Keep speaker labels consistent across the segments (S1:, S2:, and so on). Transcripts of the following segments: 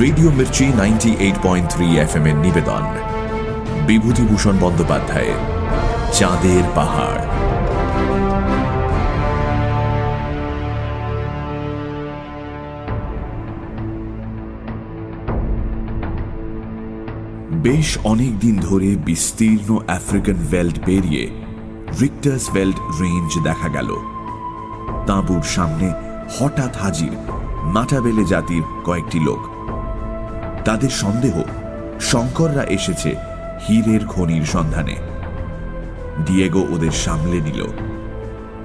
S1: Radio Mirchi ninety eight point three F M এর নিবেদন। বিভূতিভূষণ বন্দ্যোপাধ্যায়ের চাঁদের পাহাড়। বেশ অনেক দিন ধরে বিস্তীর্ণ আফ্রিকান ভেল্ট পেরিয়ে রিক্টার্স ভেল্ট রেঞ্জ দেখা গেল। তাঁবুর সামনে হঠাৎ হাজির মাটাবেলে জাতির কয়েকটি লোক। তাদের সন্দেহ শঙ্কররা এসেছে হীরের খনির সন্ধানে। ডিয়েগো ওদের সামলে নিল।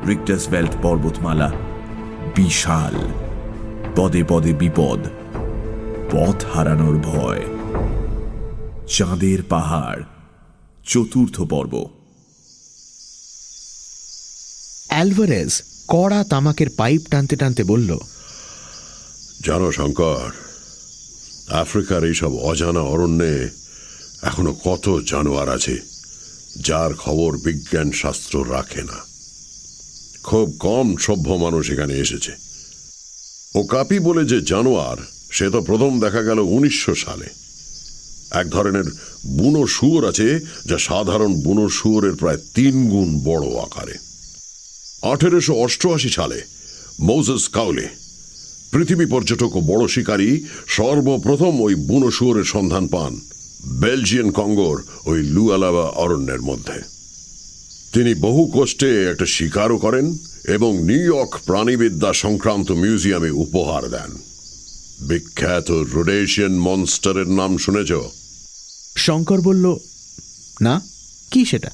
S1: রিক্টাস ভেল্ট পর্বতমালা বিশাল পদে পদে বিপদ পথ হারানোর ভয়। চাঁদের পাহাড় চতুর্থ পর্ব।
S2: অ্যালভারেজ কড়া তামাকের পাইপ টানতে টানতে বলল
S3: জানো শঙ্কর আফ্রিকার এইসব অজানা অরণ্যে এখনও কত জানোয়ার আছে, যার খবর বিজ্ঞান শাস্ত্র রাখে না। খুব কম সভ্য মানুষ এখানে এসেছে। ও কাপি বলে যে জানোয়ার, সে তো প্রথম দেখা গেল উনিশশো সালে। এক ধরনের বুনো শুয়োর আছে, যা সাধারণ বুনো শুয়োরের প্রায় তিন গুণ বড় আকারে। আঠেরোশো অষ্টআশি সালে মৌজেস কাউলে পৃথিবী পর্যটক ও বড় শিকারী সর্বপ্রথম ওই বুনো শুয়োরের সন্ধান পান বেলজিয়ান কঙ্গোর ওই লুয়ালাবা অরণ্যের মধ্যে। তিনি বহু কষ্টে একটা শিকারও করেন এবং নিউ ইয়র্ক প্রাণীবিদ্যা সংক্রান্ত মিউজিয়ামে উপহার দেন। বিখ্যাত রোডেশিয়ান মনস্টারের নাম শুনেছ?
S2: শঙ্কর বলল না কি সেটা?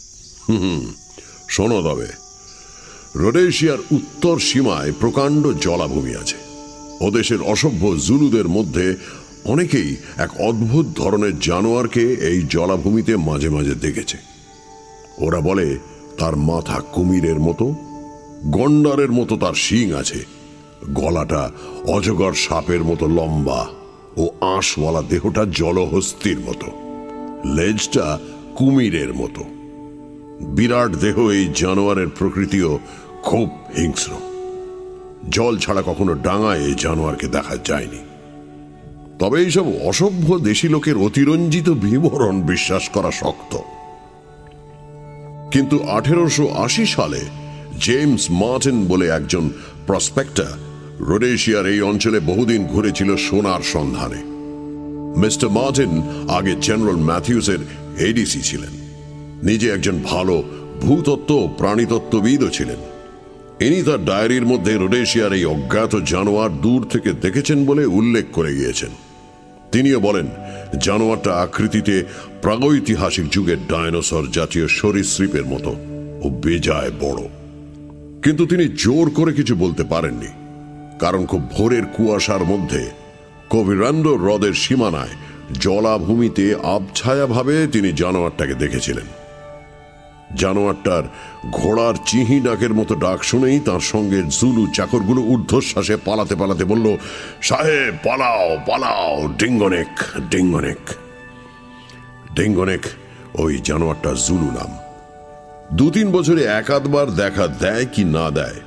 S3: হুম শোনো তবে। রোডেশিয়ার উত্তর সীমায় প্রকাণ্ড জলাভূমি আছে। ও দেশের অসভ্য জুলুদের মধ্যে অনেকেই এক অদ্ভুত ধরনের জানোয়ারকে এই জলাভূমিতে মাঝে মাঝে দেখেছে। ওরা বলে, তার মাথা কুমিরের মতো, গন্ডারের মতো তার শিং আছে। গলাটা অজগর সাপের মতো লম্বা ও আঁশওয়ালা দেহটা জলহস্তির মতো। লেজটা কুমিরের মতো। বিরাট দেহ এই জানোয়ারের প্রকৃতিও খুব হিংস্র। জল ছাড়া কখনো ডাঙায় এই জানোয়ারকে দেখা যায়নি। তবে এইসব অসভ্য দেশি লোকের অতিরঞ্জিত বিবরণ বিশ্বাস করা শক্ত। কিন্তু আঠেরোশো আশি সালে জেমস মার্টিন বলে একজন প্রসপেক্টার রোডেশিয়ার এই অঞ্চলে বহুদিন ঘুরেছিল সোনার সন্ধানে। মিস্টার মার্টিন আগে জেনারেল ম্যাথিউসের এডিসি ছিলেন। নিজে একজন ভালো ভূতত্ত্ব প্রাণীতত্ত্ববিদও ছিলেন। ইনি তার ডায়েরির মধ্যে রোডেশিয়ার এই অজ্ঞাত জানোয়ার দূর থেকে দেখেছেন বলে উল্লেখ করে গিয়েছেন। তিনিও বলেন, জানোয়ারটা আকৃতিতে প্রাগৈতিহাসিক যুগের ডায়নোসর জাতীয় সরীসৃপের মতো ও বেজায় বড়। কিন্তু তিনি জোর করে কিছু বলতে পারেননি, কারণ খুব ভোরের কুয়াশার মধ্যে কবিরান্ড হ্রদের সীমানায় জলাভূমিতে আবছায়াভাবে তিনি জানোয়ারটাকে দেখেছিলেন। জানোয়ারটার ঘোড়ার চিহি ডাকের মতো ডাক শুনেই তার সঙ্গে জুলু চাকরগুলো ঊর্ধ্বশ্বাসে পালাতে পালাতে বলল, সাহেব, পালাও পালাও, ডিঙ্গনেক ডিঙ্গনেক। ডিঙ্গনেক, ওই জানোয়ারটা জুলু নাম। দু তিন বছরে একাধবার দেখা দেয় কি না দেয়,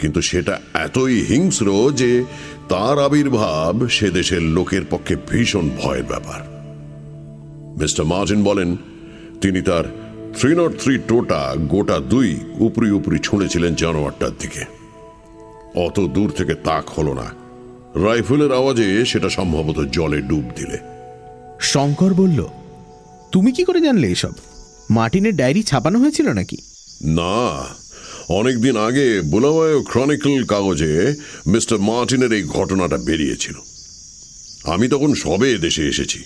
S3: কিন্তু সেটা এতই হিংস্র যে তার আবির্ভাব সে দেশের লোকের পক্ষে ভীষণ ভয়ের ব্যাপার। মিস্টার মার্জিন বলেন, তিনি তার থ্রি নট থ্রি টোটা গোটা দুই উপরি উপরি ছুঁড়েছিলেন জানোয়ারটার দিকে। অত দূর থেকে তাক হলো না। রাইফেলের আওয়াজে সেটা সম্ভবত জলে ডুব দিলে।
S2: শঙ্কর বলল তুমি কি করে জানলে এসব? মার্টিনের ডায়েরি ছাপানো হয়েছিল নাকি?
S3: না অনেকদিন আগে বুলাওয়ায় ক্রনিকল কাগজে মিস্টার মার্টিনের এই ঘটনাটা বেরিয়েছিল। আমি তখন সবে দেশে এসেছি।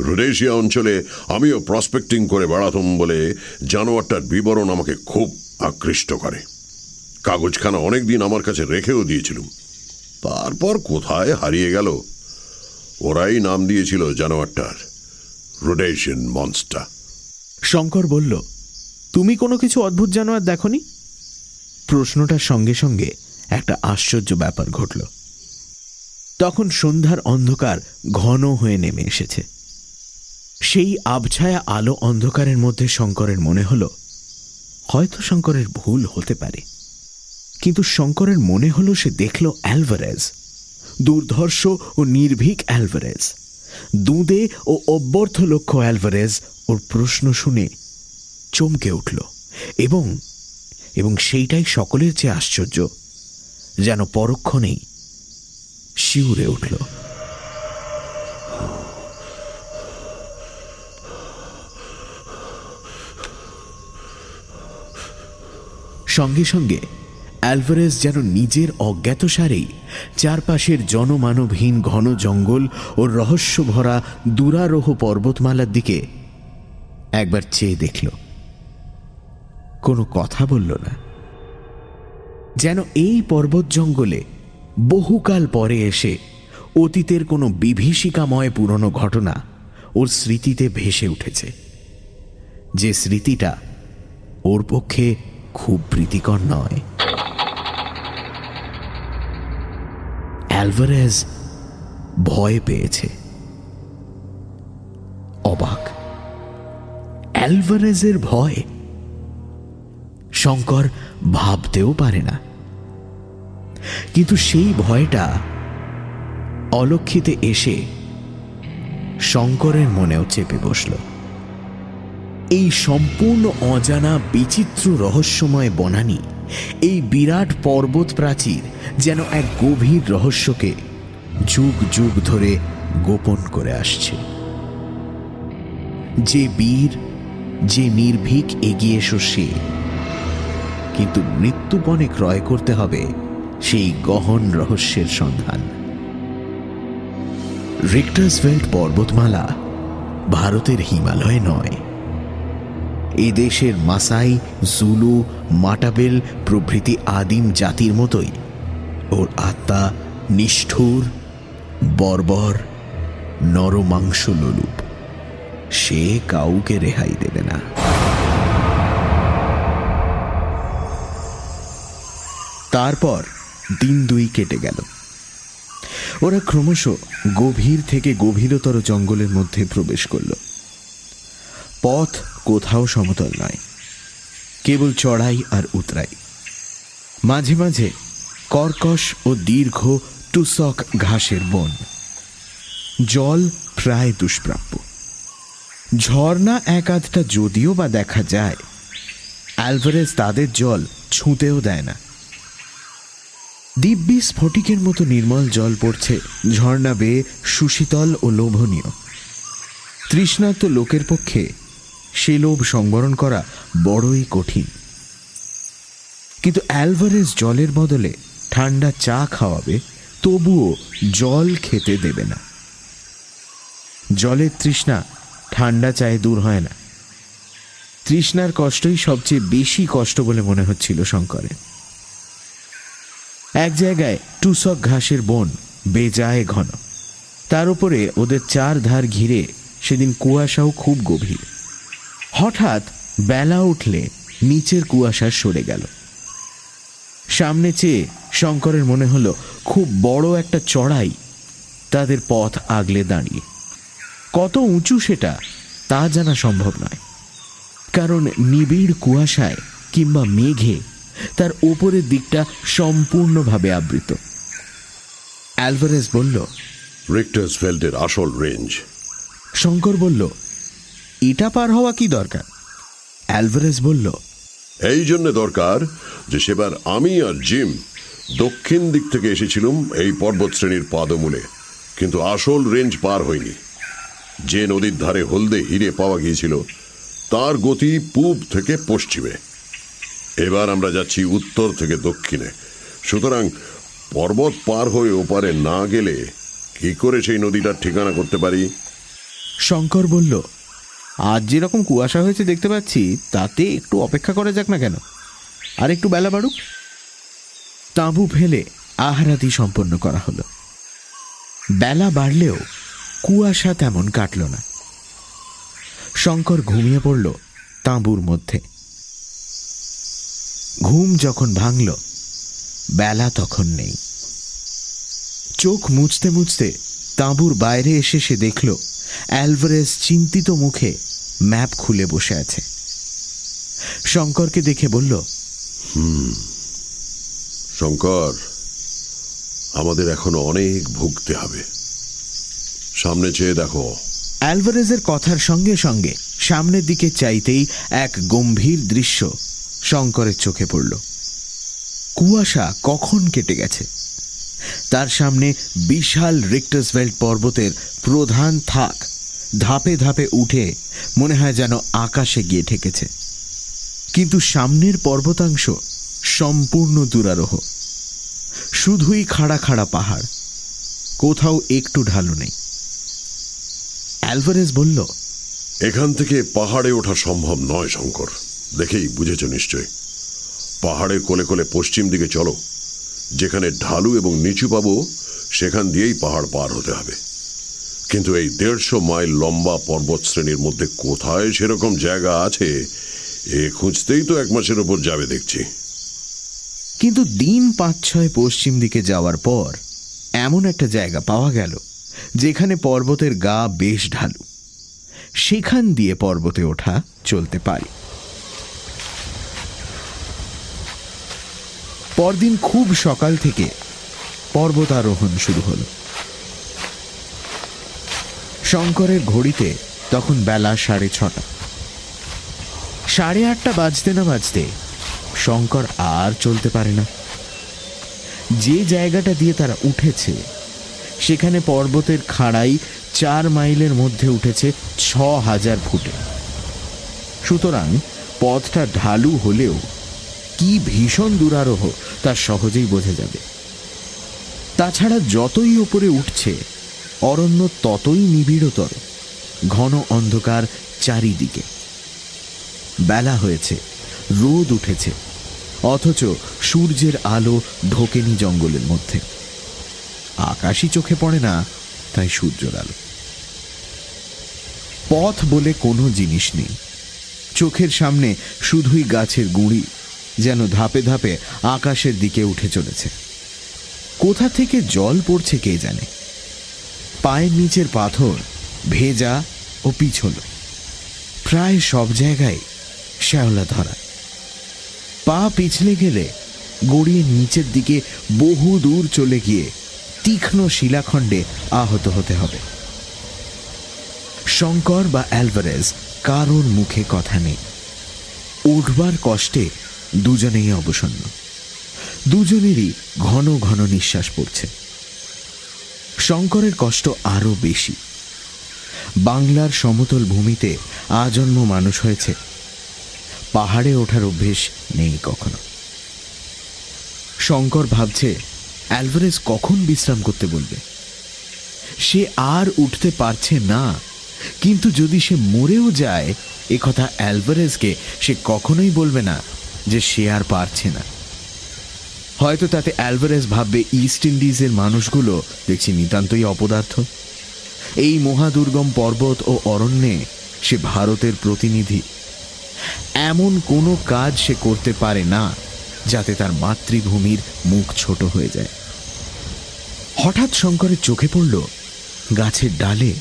S3: রোডেশিয়া অঞ্চলে আমিও প্রসপেক্টিং করে বেড়াতাম বলে জানোয়ারটার বিবরণ আমাকে খুব আকৃষ্ট করে। কাগজখানা অনেকদিন আমার কাছে রেখেও দিয়েছিলাম। তারপর কোথায় হারিয়ে গেল? ওরাই নাম দিয়েছিল জানোয়ারটার। রোডেশিয়ান মনস্টার
S2: শঙ্কর বলল, তুমি কোনো কিছু অদ্ভুত জানোয়ার দেখনি? প্রশ্নটার সঙ্গে সঙ্গে একটা আশ্চর্য ব্যাপার ঘটল। তখন সন্ধ্যার অন্ধকার ঘন হয়ে নেমে এসেছে। সেই আবছায়া আলো অন্ধকারের মধ্যে শঙ্করের মনে হল, হয়তো শঙ্করের ভুল হতে পারে। কিন্তু শঙ্করের মনে হলো সে দেখল অ্যালভারেজ, দুর্ধর্ষ ও নির্ভীক অ্যালভারেজ, দুঁদে ও অব্যর্থ লক্ষ্য অ্যালভারেজ, ওর প্রশ্ন শুনে চমকে উঠল। এবং এবং সেইটাই সকলের চেয়ে আশ্চর্য, যেন পরক্ষণেই শিউরে উঠল। সঙ্গে সঙ্গে অ্যালভারেজ যেন নিজের অজ্ঞাতসারেই চারপাশের জনমানবহীন ঘন জঙ্গল ও রহস্য ভরা দুরারোহ পর্বতমালার দিকে একবার চেয়ে দেখল। কোনো কথা বলল না। যেন এই পর্বত জঙ্গলে বহুকাল পরে এসে অতীতের কোনো বিভীষিকাময় পুরনো ঘটনা ওর স্মৃতিতে ভেসে উঠেছে। যে স্মৃতিটা ওর পক্ষে খুব প্রীতিকর নয়। অ্যালভারেজ ভয় পেয়েছে। অবাক। অ্যালভারেজের ভয় শঙ্কর ভাবতেও পারে না। কিন্তু সেই ভয়টা অলক্ষিতে এসে শঙ্করের মনেও চেপে বসল। এই সম্পূর্ণ অজানা বিচিত্র রহস্যময় বনানী, এই বিরাট পর্বত প্রাচীর যেন এক গভীর রহস্যকে যুগ যুগ ধরে গোপন করে আসছে। যে বীর, যে নির্ভীক এগিয়ে এসো সে, কিন্তু মৃত্যুপণে ক্রয় করতে হবে সেই গহন রহস্যের সন্ধান। রিক্টাসভেল্ট পর্বতমালা ভারতের হিমালয় নয় এই দেশের মাসাই, জুলু, মাটাবেল প্রভৃতি আদিম জাতির মতোই। ওর আত্মা নিষ্ঠুর, বর্বর নরমাংস লোলুপ সে কাউকে রেহাই দেবে না। তারপর দিন দুই কেটে গেল। ওরা ক্রমশ গভীর থেকে গভীরতর জঙ্গলের মধ্যে প্রবেশ করল। পথ কোথাও সমতল নয়। কেবল চড়াই আর উতরাই। মাঝে মাঝে কর্কশ ও দীর্ঘ টুসক ঘাসের বন। জল প্রায় দুষ্প্রাপ্য। ঝর্ণা এক আধটা যদিও বা দেখা যায় অ্যালভারেজ তাদের জল ছুঁতেও দেয় না। দিব্যি স্ফটিকের মতো নির্মল জল পড়ছে ঝর্ণা বেয়ে সুশীতল ও লোভনীয়। তৃষ্ণার্ত লোকের পক্ষে সে লোভ সংবরণ করা বড়ই কঠিন। কিন্তু অ্যালভারেজ জলের বদলে ঠান্ডা চা খাওয়াবে, তবুও জল খেতে দেবে না। জলের তৃষ্ণা ঠান্ডা চায়ে দূর হয় না। তৃষ্ণার কষ্টই সবচেয়ে বেশি কষ্ট বলে মনে হচ্ছিল শঙ্করের। এক জায়গায় টুসক ঘাসের বন বেজায় ঘন। তার উপরে ওদের চার ধার ঘিরে সেদিন কুয়াশাও খুব গভীর। হঠাৎ বেলা উঠলে নিচের কুয়াশা সরে গেল। সামনে চেয়ে শঙ্করের মনে হলো খুব বড় একটা চড়াই তাদের পথ আগলে দাঁড়িয়ে। কত উঁচু সেটা তা জানা সম্ভব নয়। কারণ নিবিড় কুয়াশায় কিংবা মেঘে তার ওপরের দিকটা সম্পূর্ণভাবে আবৃত। অ্যালভারেজ বলল
S3: রিক্টার্স ফেল্টের আসল রেঞ্জ।
S2: শঙ্কর বলল এটা পার হওয়া কি দরকার? অ্যালভারেজ বলল
S3: এই জন্য দরকার যে সেবার আমি আর জিম দক্ষিণ দিক থেকে এসেছিলাম এই পর্বত শ্রেণির পাদমূলে কিন্তু আসল রেঞ্জ পার হয়নি। যে নদীর ধারে হলদে হিরে পাওয়া গিয়েছিল তার গতি পূব থেকে পশ্চিমে। এবার আমরা যাচ্ছি উত্তর থেকে দক্ষিণে। সুতরাং পর্বত পার হয়ে ওপারে না গেলে কি করে সেই নদীটার ঠিকানা করতে পারি?
S2: শঙ্কর বলল আজ যেরকম কুয়াশা হয়েছে দেখতে পাচ্ছি, তাতে একটু অপেক্ষা করা যাক না কেন। আর একটু বেলা বাড়ুক। তাঁবু ফেলে আহারাতি সম্পন্ন করা হলো। বেলা বাড়লেও কুয়াশা তেমন কাটল না। শঙ্কর ঘুমিয়ে পড়ল তাঁবুর মধ্যে। ঘুম যখন ভাঙল, বেলা তখন নেই। চোখ মুছতে মুছতে তাঁবুর বাইরে এসে সে দেখল, অ্যালভারেজ চিন্তিত মুখে ম্যাপ খুলে বসে আছে। শঙ্করকে দেখে বলল
S3: শঙ্কর আমাদের এখনও অনেক ভুগতে হবে। সামনে চেয়ে দেখো।
S2: অ্যালভারেজের কথার সঙ্গে সঙ্গে সামনের দিকে চাইতেই এক গম্ভীর দৃশ্য শঙ্করের চোখে পড়ল। কুয়াশা কখন কেটে গেছে? তার সামনে বিশাল রিক্টাসভেল্ট পর্বতের প্রধান থাক ধাপে ধাপে উঠে মনে হয় যেন আকাশে গিয়ে ঠেকেছে। কিন্তু সামনের পর্বতাংশ সম্পূর্ণ দুরারোহ। শুধুই খাড়া খাড়া পাহাড়। কোথাও একটু ঢালু নেই। অ্যালভারেজ বলল,
S3: এখান থেকে পাহাড়ে ওঠা সম্ভব নয়, শঙ্কর। দেখেই বুঝেছ নিশ্চয়। পাহাড়ের কোলে কোলে পশ্চিম দিকে চলো। যেখানে ঢালু এবং নিচু পাবো, সেখান দিয়েই পাহাড় পার হতে হবে। কিন্তু এই দেড়শো মাইল লম্বা পর্বত শ্রেণির মধ্যে কোথায় সেরকম জায়গা আছে, এ খুঁজতেই তো এক মাসের ওপর যাবে দেখছি।
S2: কিন্তু দিন পাঁচ ছয় পশ্চিম দিকে যাওয়ার পর এমন একটা জায়গা পাওয়া গেল, যেখানে পর্বতের গা বেশ ঢালু। সেখান দিয়ে পর্বতে ওঠা চলতে পারে। পরদিন খুব সকাল থেকে পর্বতারোহণ শুরু হলো। শঙ্করের ঘড়িতে তখন বেলা সাড়ে ছটা। সাড়ে আটটা বাজতে না বাজতে শঙ্কর আর চলতে পারে না। যে জায়গাটা দিয়ে তারা উঠেছে, সেখানে পর্বতের খাড়াই চার মাইলের মধ্যে উঠেছে ছ হাজার ফুটে। সুতরাং পথটা ঢালু হলেও কি ভীষণ দুরারোহ তা সহজেই বোঝা যাবে। তাছাড়া যতই ওপরে উঠছে অরণ্য ততই নিবিড়তর, ঘন অন্ধকার চারিদিকে। বেলা হয়েছে, রোদ উঠেছে, অথচ সূর্যের আলো ঢোকেনি জঙ্গলের মধ্যে। আকাশই চোখে পড়ে না, তাই সূর্যের আলো। পথ বলে কোনো জিনিস নেই। চোখের সামনে শুধুই গাছের গুঁড়ি, যেন ধাপে ধাপে আকাশের দিকে উঠে চলেছে। কোথা থেকে জল পড়ছে কে জানে? পায়ের নিচের পাথর ভেজা ও পিছল। প্রায় সব জায়গায় শ্যাওলা ধরা। পা পিছলে গেলে গড়িয়ে নিচের দিকে বহু দূর চলে গিয়ে তীক্ষ্ণ শিলাখণ্ডে আহত হতে হবে। শঙ্কর বা অ্যালভারেজ কারোর মুখে কথা নেই। উঠবার কষ্টে দুজনেই অবসন্ন। দুজনেরই ঘন ঘন নিঃশ্বাস পড়ছে। শঙ্করের কষ্ট আরও বেশি। বাংলার সমতল ভূমিতে আজন্ম মানুষ হয়েছে। পাহাড়ে ওঠার অভ্যেস নেই কখনো। শঙ্কর ভাবছে, অ্যালভারেজ কখন বিশ্রাম করতে বলবে? সে আর উঠতে পারছে না, কিন্তু যদি সে মরেও যায়, এ কথা অ্যালভারেজকে সে কখনোই বলবে না যে সে আর পারছে না। হয়তো তাতে অ্যালভারেজ ভাববে ইস্ট ইন্ডিজের মানুষগুলো। দেখছি নিতান্তই অপদার্থ। এই মহাদুর্গম পর্বত ও অরণ্যে সে ভারতের প্রতিনিধি। এমন কোনো কাজ সে করতে পারে না, যাতে তার মাতৃভূমির মুখ ছোট হয়ে যায়। হঠাৎ শঙ্করের চোখে পড়ল গাছের ডালে।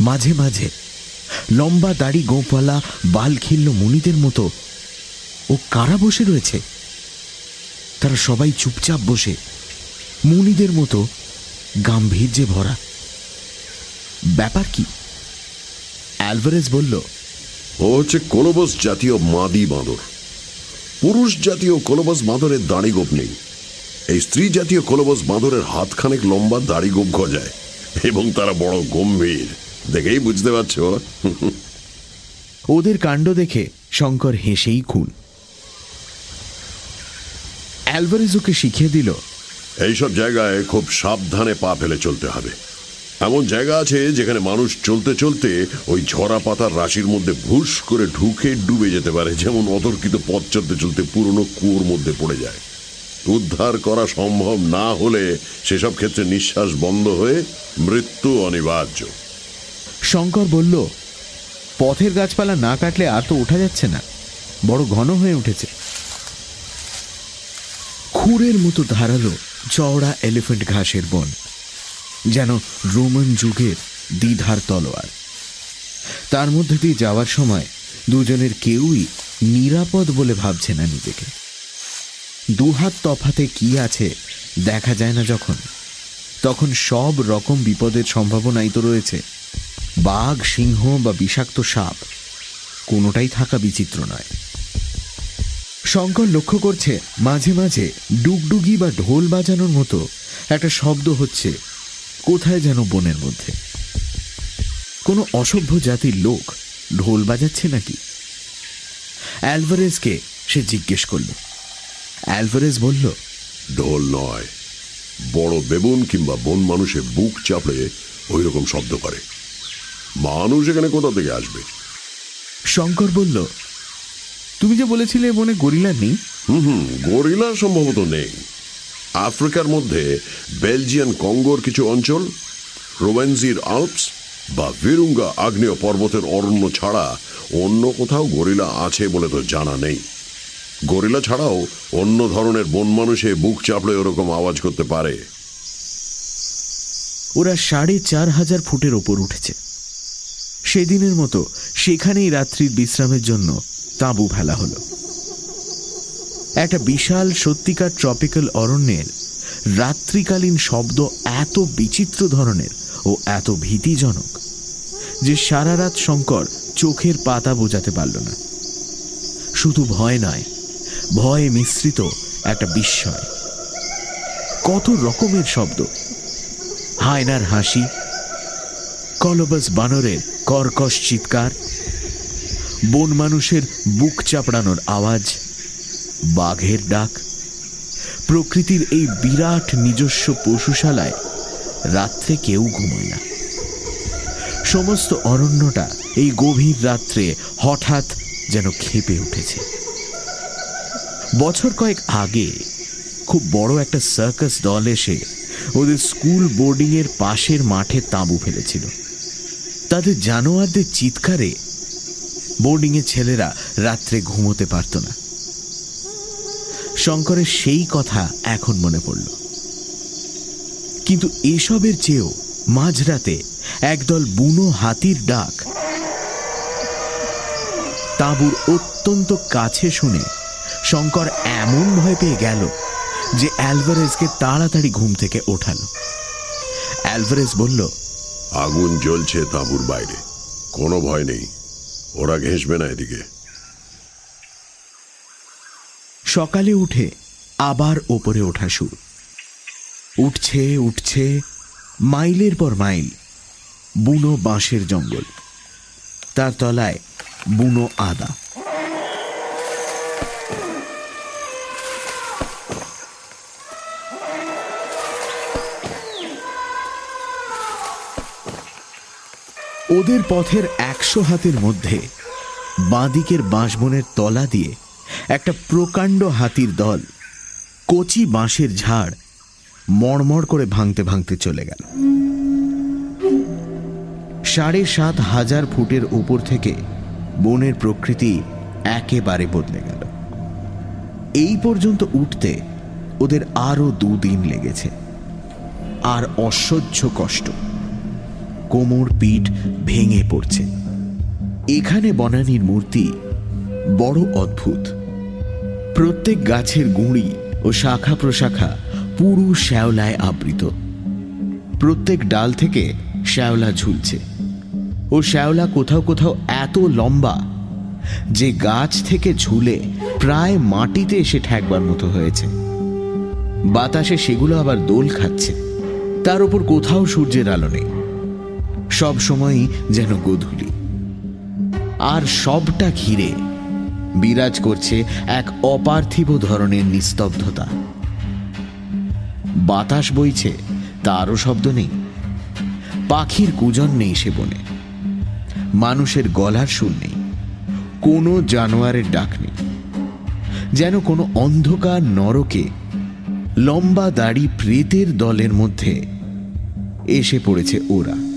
S2: মাঝে মাঝে লম্বা দাড়ি গোঁপওয়ালা বালখিল্য মুনিদের মতো। ও কারা বসে রয়েছে। তারা সবাই চুপচাপ বসে মুনিদের মতো গাম্ভীর্যে ভরা। ব্যাপার কি? অ্যালভারেজ বলল
S3: ও হচ্ছে কোলোবস জাতীয় মাদি বাঁদর। পুরুষ জাতীয় কোলোবস বাঁদরের দাড়ি গোপ নেই। এই স্ত্রী জাতীয় কোলোবস বাঁদরের হাতখানেক লম্বা দাড়ি গোপ গজায় এবং তারা বড় গম্ভীর। দেখেই বুঝতে পারছ।
S2: ওদের কাণ্ড দেখে শঙ্কর হেসেই খুন। অ্যালভারেজ ওকে শিখিয়ে দিল।
S3: এইসব জায়গায় খুব সাবধানে পা ফেলে চলতে হবে। এমন জায়গা আছে যেখানে মানুষ চলতে চলতে ওই ঝরা পাতার রাশির মধ্যে ভুস করে ঢুকে ডুবে যেতে পারে যেমন অতর্কিত পথ চলতে চলতে পুরনো কুয়োর মধ্যে পড়ে যায়। উদ্ধার করা সম্ভব না হলে সেসব ক্ষেত্রে নিঃশ্বাস বন্ধ হয়ে মৃত্যু অনিবার্য।
S2: শঙ্কর বলল পথের গাছপালা না কাটলে আর তো ওঠা যাচ্ছে না। বড় ঘন হয়ে উঠেছে। খুরের মতো ধারালো চওড়া এলিফেন্ট ঘাসের বন, যেন রোমান যুগের দ্বিধার তলোয়ার। তার মধ্যে দিয়ে যাওয়ার সময় দুজনের কেউই নিরাপদ বলে ভাবছে না নিজেকে। দুহাত তফাতে কি আছে দেখা যায় না যখন। তখন সব রকম বিপদের সম্ভাবনাই তো রয়েছে। বাঘ, সিংহ বা বিষাক্ত সাপ কোনোটাই থাকা বিচিত্র নয়। শঙ্কর লক্ষ্য করছে মাঝে মাঝে ডুগডুগি বা ঢোল বাজানোর মতো একটা শব্দ হচ্ছে। কোথায় যেন বনের মধ্যে। কোনো অসভ্য জাতির লোক ঢোল বাজাচ্ছে নাকি? অ্যালভারেজকে সে জিজ্ঞেস করল। অ্যালভারেজ বলল
S3: ঢোল নয় বড় বেবুন কিংবা বন মানুষের বুক চাপড়ে ওই রকম শব্দ করে। মানুষ এখানে কোথা থেকে আসবে?
S2: শঙ্কর বলল তুমি যে বলেছিলে বনে গরিলা নেই?
S3: হুম হুম গরিলা সম্ভবত নেই। আফ্রিকার মধ্যে বেলজিয়ান কঙ্গোর কিছু অঞ্চল রোভেন্সির আল্পস বা ভিরুঙ্গা আগ্নেয় পর্বতের অরণ্য ছাড়া অন্য কোথাও গরিলা আছে বলে তো জানা নেই। গরিলা ছাড়াও অন্য ধরনের বন মানুষে বুক চাপড়ে ওরকম আওয়াজ করতে পারে।
S2: ওরা সাড়ে চার হাজার ফুটের ওপর উঠেছে। সেদিনের মতো সেখানেই রাত্রির বিশ্রামের জন্য তাঁবু ফেলা হলো। একটা বিশাল সত্যিকার ট্রপিক্যাল অরণ্যের রাত্রিকালীন শব্দ এত বিচিত্র ধরনের ও এত ভীতিজনক যে সারা রাত শঙ্কর চোখের পাতা বোঝাতে পারল না। শুধু ভয় নয়, ভয়ে মিশ্রিত একটা বিস্ময়। কত রকমের শব্দ। হায়নার হাসি, কলবাস বানরের কর্কশ চিৎকার বন মানুষের বুক চাপড়ানোর আওয়াজ, বাঘের ডাক, প্রকৃতির এই বিরাট নিজস্ব পশুশালায় রাত্রে কেউ ঘুমোয় না। সমস্ত অরণ্যটা এই গভীর রাত্রে হঠাৎ যেন খেপে উঠেছে। বছর কয়েক আগে খুব বড় একটা সার্কাস দল এসে ওদের স্কুল বোর্ডিং এর পাশের মাঠে তাঁবু ফেলেছিল। তাদের জানোয়ারদের চিৎকারে বোর্ডিং এর ছেলেরা রাত্রে ঘুমোতে পারত না। শঙ্করের সেই কথা এখন মনে পড়ল। কিন্তু এসবের চেয়েও মাঝরাতে একদল বুনো হাতির ডাক তাঁবুর অত্যন্ত কাছে শুনে শঙ্কর এমন ভয় পেয়ে গেল যে অ্যালভারেজকে তাড়াতাড়ি ঘুম থেকে ওঠালো। অ্যালভারেজ বলল,
S3: আগুন জ্বলছে তাঁবুর বাইরে, কোনো ভয় নেই। ওরা ঘেঁষবে না এদিকে।
S2: সকালে উঠে আবার ওপরে ওঠা শুরু। উঠছে উঠছে, মাইলের পর মাইল, বুনো বাঁশের জঙ্গল। তার তলায় বুনো আদা। ওদের পথের একশো হাতের মধ্যে বাঁদিকের বাঁশবনের তলা দিয়ে একটা প্রকাণ্ড হাতির দল কচি বাঁশের ঝাড় মড়মড় করে ভাঙতে ভাঙতে চলে গেল। সাড়ে সাত হাজার ফুটের উপর থেকে বনের প্রকৃতি একেবারে বদলে গেল। এই পর্যন্ত উঠতে ওদের আরও দুদিন লেগেছে। আর অসহ্য কষ্ট। কোমর পিঠ ভেঙে পড়ছে। এখানে বনানীর মূর্তি বড় অদ্ভুত। প্রত্যেক গাছের গুঁড়ি ও শাখা প্রশাখা পুরু শ্যাওলায় আবৃত। প্রত্যেক ডাল থেকে শ্যাওলা ঝুলছে। ও শ্যাওলা কোথাও কোথাও এত লম্বা যে গাছ থেকে ঝুলে প্রায় মাটিতে এসে ঠেকবার মতো হয়েছে। বাতাসে সেগুলো আবার দোল খাচ্ছে। তার উপর কোথাও সূর্যের আলো নেই। সব সময়ই যেন গোধূলি। আর সবটা ঘিরে বিরাজ করছে এক অপার্থিব ধরনের নিস্তব্ধতা। বাতাস বইছে, তারও শব্দ নেই। পাখির কুজন নেই সে বনে। মানুষের গলার সুর নেই। কোনো জানোয়ারের ডাক নেই। যেন কোনো অন্ধকার নরকে লম্বা দাড়ি প্রেতের দলের মধ্যে এসে পড়েছে ওরা।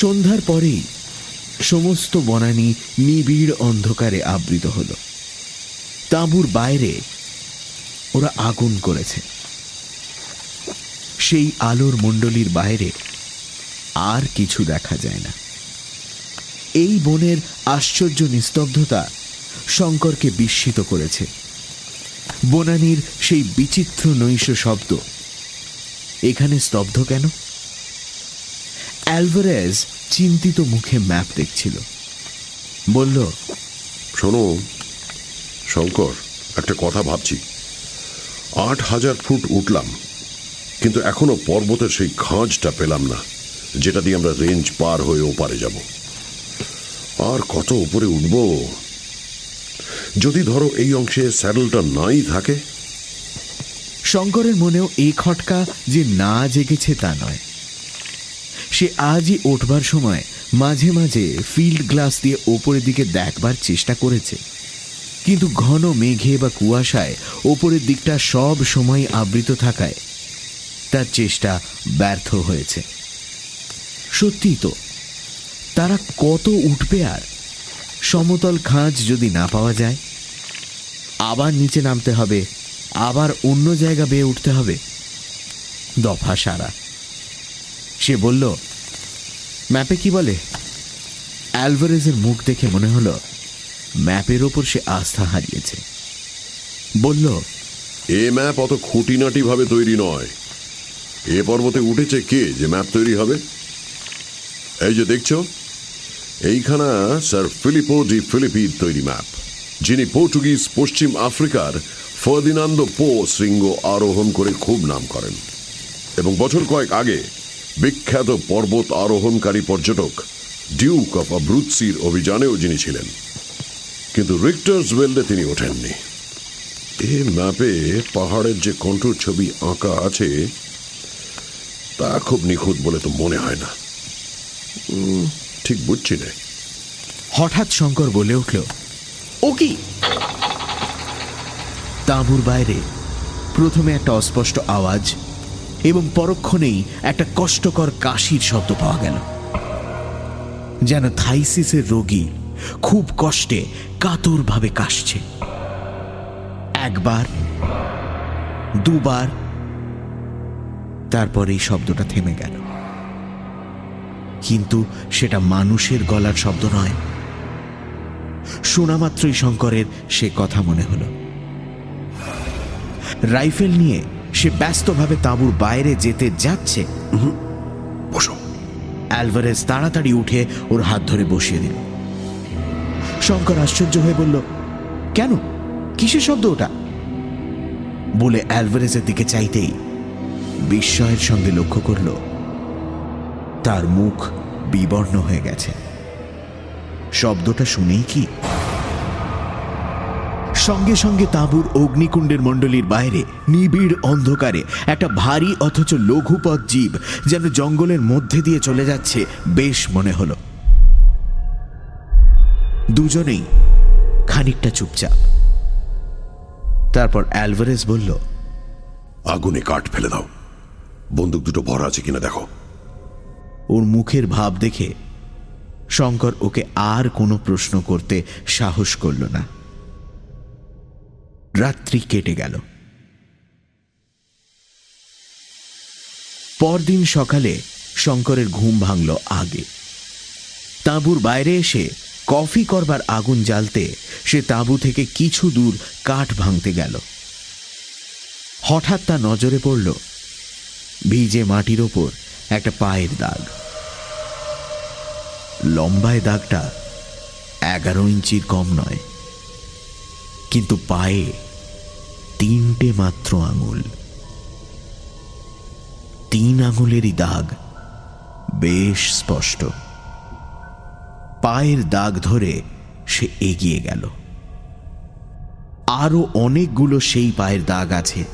S2: সন্ধ্যার পরেই সমস্ত বনানী নিবিড় অন্ধকারে আবৃত হল। তাঁবুর বাইরে ওরা আগুন করেছে। সেই আলোর মণ্ডলীর বাইরে আর কিছু দেখা যায় না। এই বনের আশ্চর্য নিস্তব্ধতা শঙ্করকে বিস্মিত করেছে। বনানির সেই বিচিত্র নৈশ শব্দ, এখানে স্তব্ধ কেন? অ্যালভারেজ চিন্তিত মুখে ম্যাপ দেখছিল। বলল
S3: শোনো শঙ্কর একটা কথা ভাবছি। আট হাজার ফুট উঠলাম কিন্তু এখনও পর্বতের সেই খাঁজটা পেলাম না যেটা দিয়ে আমরা রেঞ্জ পার হয়ে ওপারে যাব। আর কত উপরে উঠব? যদি ধরো এই অংশে স্যাডেলটা নাই থাকে?
S2: শঙ্করের মনেও এই খটকা যে না জেগেছে তা নয়। সে আজই উঠবার সময় মাঝে মাঝে ফিল্ড গ্লাস দিয়ে ওপরের দিকে দেখবার চেষ্টা করেছে। কিন্তু ঘন মেঘে বা কুয়াশায় ওপরের দিকটা সব সময় আবৃত থাকায় তার চেষ্টা ব্যর্থ হয়েছে। সত্যিই তো, তারা কত উঠবে আর? সমতল খাঁজ যদি না পাওয়া যায়, আবার নিচে নামতে হবে, আবার অন্য জায়গা বেয়ে উঠতে হবে। দফা সারা। সে বলল, ম্যাপে কি বলে? অ্যালভারেজের মুখ দেখে মনে হলো, ম্যাপের ওপর সে আস্থা হারিয়েছে। বলল,
S3: এ ম্যাপ অত খুঁটিনাটি ভাবে তৈরি নয়। এ পর্বতে উঠেছে কে যে ম্যাপ তৈরি হবে? এই যে দেখছ, এইখানা স্যার ফিলিপো ডি ফিলিপির তৈরি ম্যাপ, যিনি পর্তুগিজ পশ্চিম আফ্রিকার ফার্দিনান্দো পো শৃঙ্গ আরোহণ করে খুব নাম করেন। এবং বছর কয়েক আগে বিখ্যাত পর্বত আরোহণকারী পর্যটক ডিউক অফ আব্রুৎসির অভিযানেও যিনি ছিলেন। কিন্তু রিক্টার্স ওয়েল্ডে তিনি ওঠেননি। এ ম্যাপে পাহাড়ের যে কন্ট্রোল ছবি আঁকা আছে, তা খুব নিখুঁত বলে তো মনে হয় না। ঠিক বুঝছি না।
S2: হঠাৎ শঙ্কর বলে উঠল, ও কি? তাঁবুর বাইরে প্রথমে একটা অস্পষ্ট আওয়াজ এবং পরক্ষণেই একটা কষ্টকর কাশির শব্দ পাওয়া গেল। যেন থাইসিসের রোগী খুব কষ্টে কাতরভাবে কাশছে। একবার, দুবার, তারপর এই শব্দটা থেমে গেল। কিন্তু সেটা মানুষের গলার শব্দ নয়। শোনা মাত্রই শঙ্করের সে কথা মনে হলো। রাইফেল নিয়ে সে ব্যস্তভাবে তাঁবুর বাইরে যেতে যাচ্ছে। অ্যালভারেজ তাড়াতাড়ি উঠে ওর হাত ধরে বসিয়ে দিল। শঙ্কর আশ্চর্য হয়ে বলল, কেন? কিসের শব্দ ওটা? বলে অ্যালভারেজের দিকে চাইতেই বিস্ময়ের সঙ্গে লক্ষ্য করল, তার মুখ বিবর্ণ হয়ে গেছে। শব্দটা শুনেই কি সঙ্গে সঙ্গে তাঁবুর অগ্নিকুণ্ডের মণ্ডলীর বাইরে নিবিড় অন্ধকারে একটা ভারী অথচ লঘুপথ জীব যেন জঙ্গলের মধ্যে দিয়ে চলে যাচ্ছে বেশ মনে হল। দুজনেই খানিকটা চুপচাপ। তারপর অ্যালভারেজ বলল
S3: আগুনে কাঠ ফেলে দাও। বন্দুক দুটো ভরা আছে কিনা দেখো।
S2: ওর মুখের ভাব দেখে শঙ্কর ওকে আর কোনো প্রশ্ন করতে সাহস করল না। রাত্রি কেটে গেল। পরদিন সকালে শঙ্করের ঘুম ভাঙল আগে। তাঁবুর বাইরে এসে কফি করবার আগুন জ্বালতে সে তাঁবু থেকে কিছু দূর কাঠ ভাঙতে গেল। হঠাৎ তা নজরে পড়ল ভিজে মাটির ওপর একটা পায়ের দাগ। লম্বায় দাগটা এগারো ইঞ্চির কম নয়, কিন্তু পায়ে তিনটে মাত্র আঙুল। তিন আঙুলেরই দাগ বেশ স্পষ্ট। পায়ের দাগ ধরে সে এগিয়ে গেল। আরও অনেকগুলো সেই পায়ের দাগ আছে।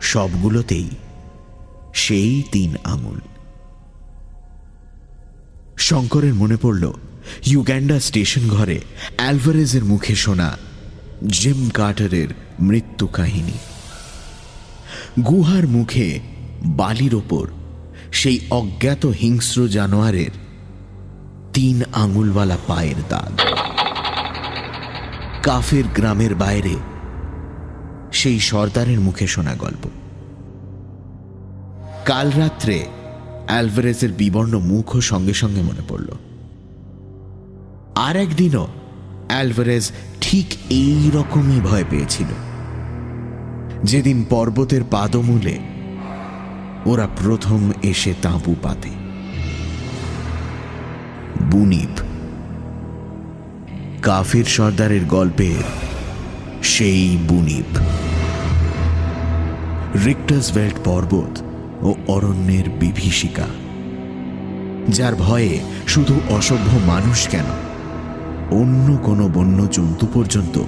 S2: সবগুলোতেই সেই তিন আঙুল। শঙ্করের মনে পড়ল ইউগ্যান্ডা স্টেশন ঘরে অ্যালভারেজের মুখে শোনা জিম কার্টারের মৃত্যু কাহিনী। গুহার মুখে বালির ওপর সেই অজ্ঞাত হিংস্র জানোয়ারের তিন আঙুলওয়ালা পায়ের দাগ। কাফের গ্রামের বাইরে সেই সর্দারের মুখে শোনা গল্প। কাল রাত্রে অ্যালভারেজের বিবর্ণ মুখও সঙ্গে সঙ্গে মনে পড়ল। আর একদিনও অ্যালভারেজ ঠিক এই রকমই ভয় পেয়েছিল। যেদিন পর্বতের পাদমূলে ওরা প্রথম এসে তাঁবু পাতে। বুনিপ, কাফির সর্দারের গল্পের সেই বুনিপ। রিক্টাসভেল্ট পর্বত ও অরণ্যের বিভীষিকা, যার ভয়ে শুধু অসভ্য মানুষ কেন অন্য কোনো বন্য জন্তু পর্যন্ত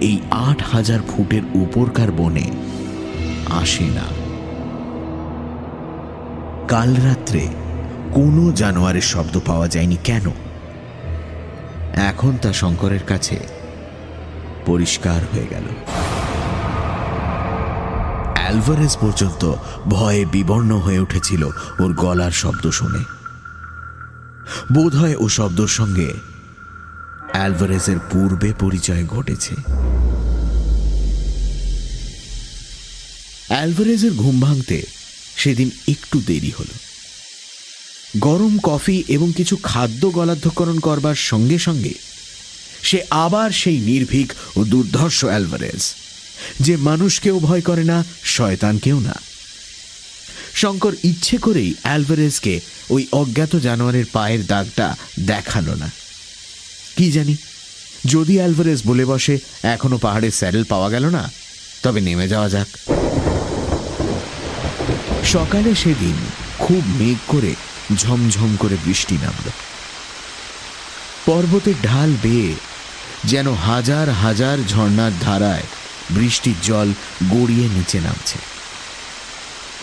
S2: এই আট হাজার ফুটের উপরকার বনে আসে না। কাল রাত্রে কোনো জানোয়ারের শব্দ পাওয়া যায়নি কেন? এখন তা শঙ্করের কাছে পরিষ্কার হয়ে গেল। অ্যালভারেজ পর্যন্ত ভয়ে বিবর্ণ হয়ে উঠেছিল ওর গলার শব্দ শুনে। বোধ হয় ও শব্দর সঙ্গে অ্যালভারেজের পূর্বে পরিচয় ঘটেছে। অ্যালভারেজের ঘুম ভাঙতে সেদিন একটু দেরি হল। গরম কফি এবং কিছু খাদ্য গলাধ্যকরণ করবার সঙ্গে সঙ্গে সে আবার সেই নির্ভীক ও দুর্ধর্ষ অ্যালভারেজ যে মানুষকেও ভয় করে না, শয়তানকেও না। শঙ্কর ইচ্ছে করেই অ্যালভারেজকে ওই অজ্ঞাত জানোয়ারের পায়ের দাগটা দেখাল না। কি জানি? যদি অ্যালভারেজ বলে বসে, এখনও পাহাড়ের স্যাডেল পাওয়া গেল না, তবে নেমে যাওয়া যাক। সকালে সেদিন খুব মেঘ করে ঝমঝম করে বৃষ্টি নামল। পর্বতের ঢাল বেয়ে যেন হাজার হাজার ঝর্ণার ধারায় বৃষ্টির জল গড়িয়ে নিচে নামছে।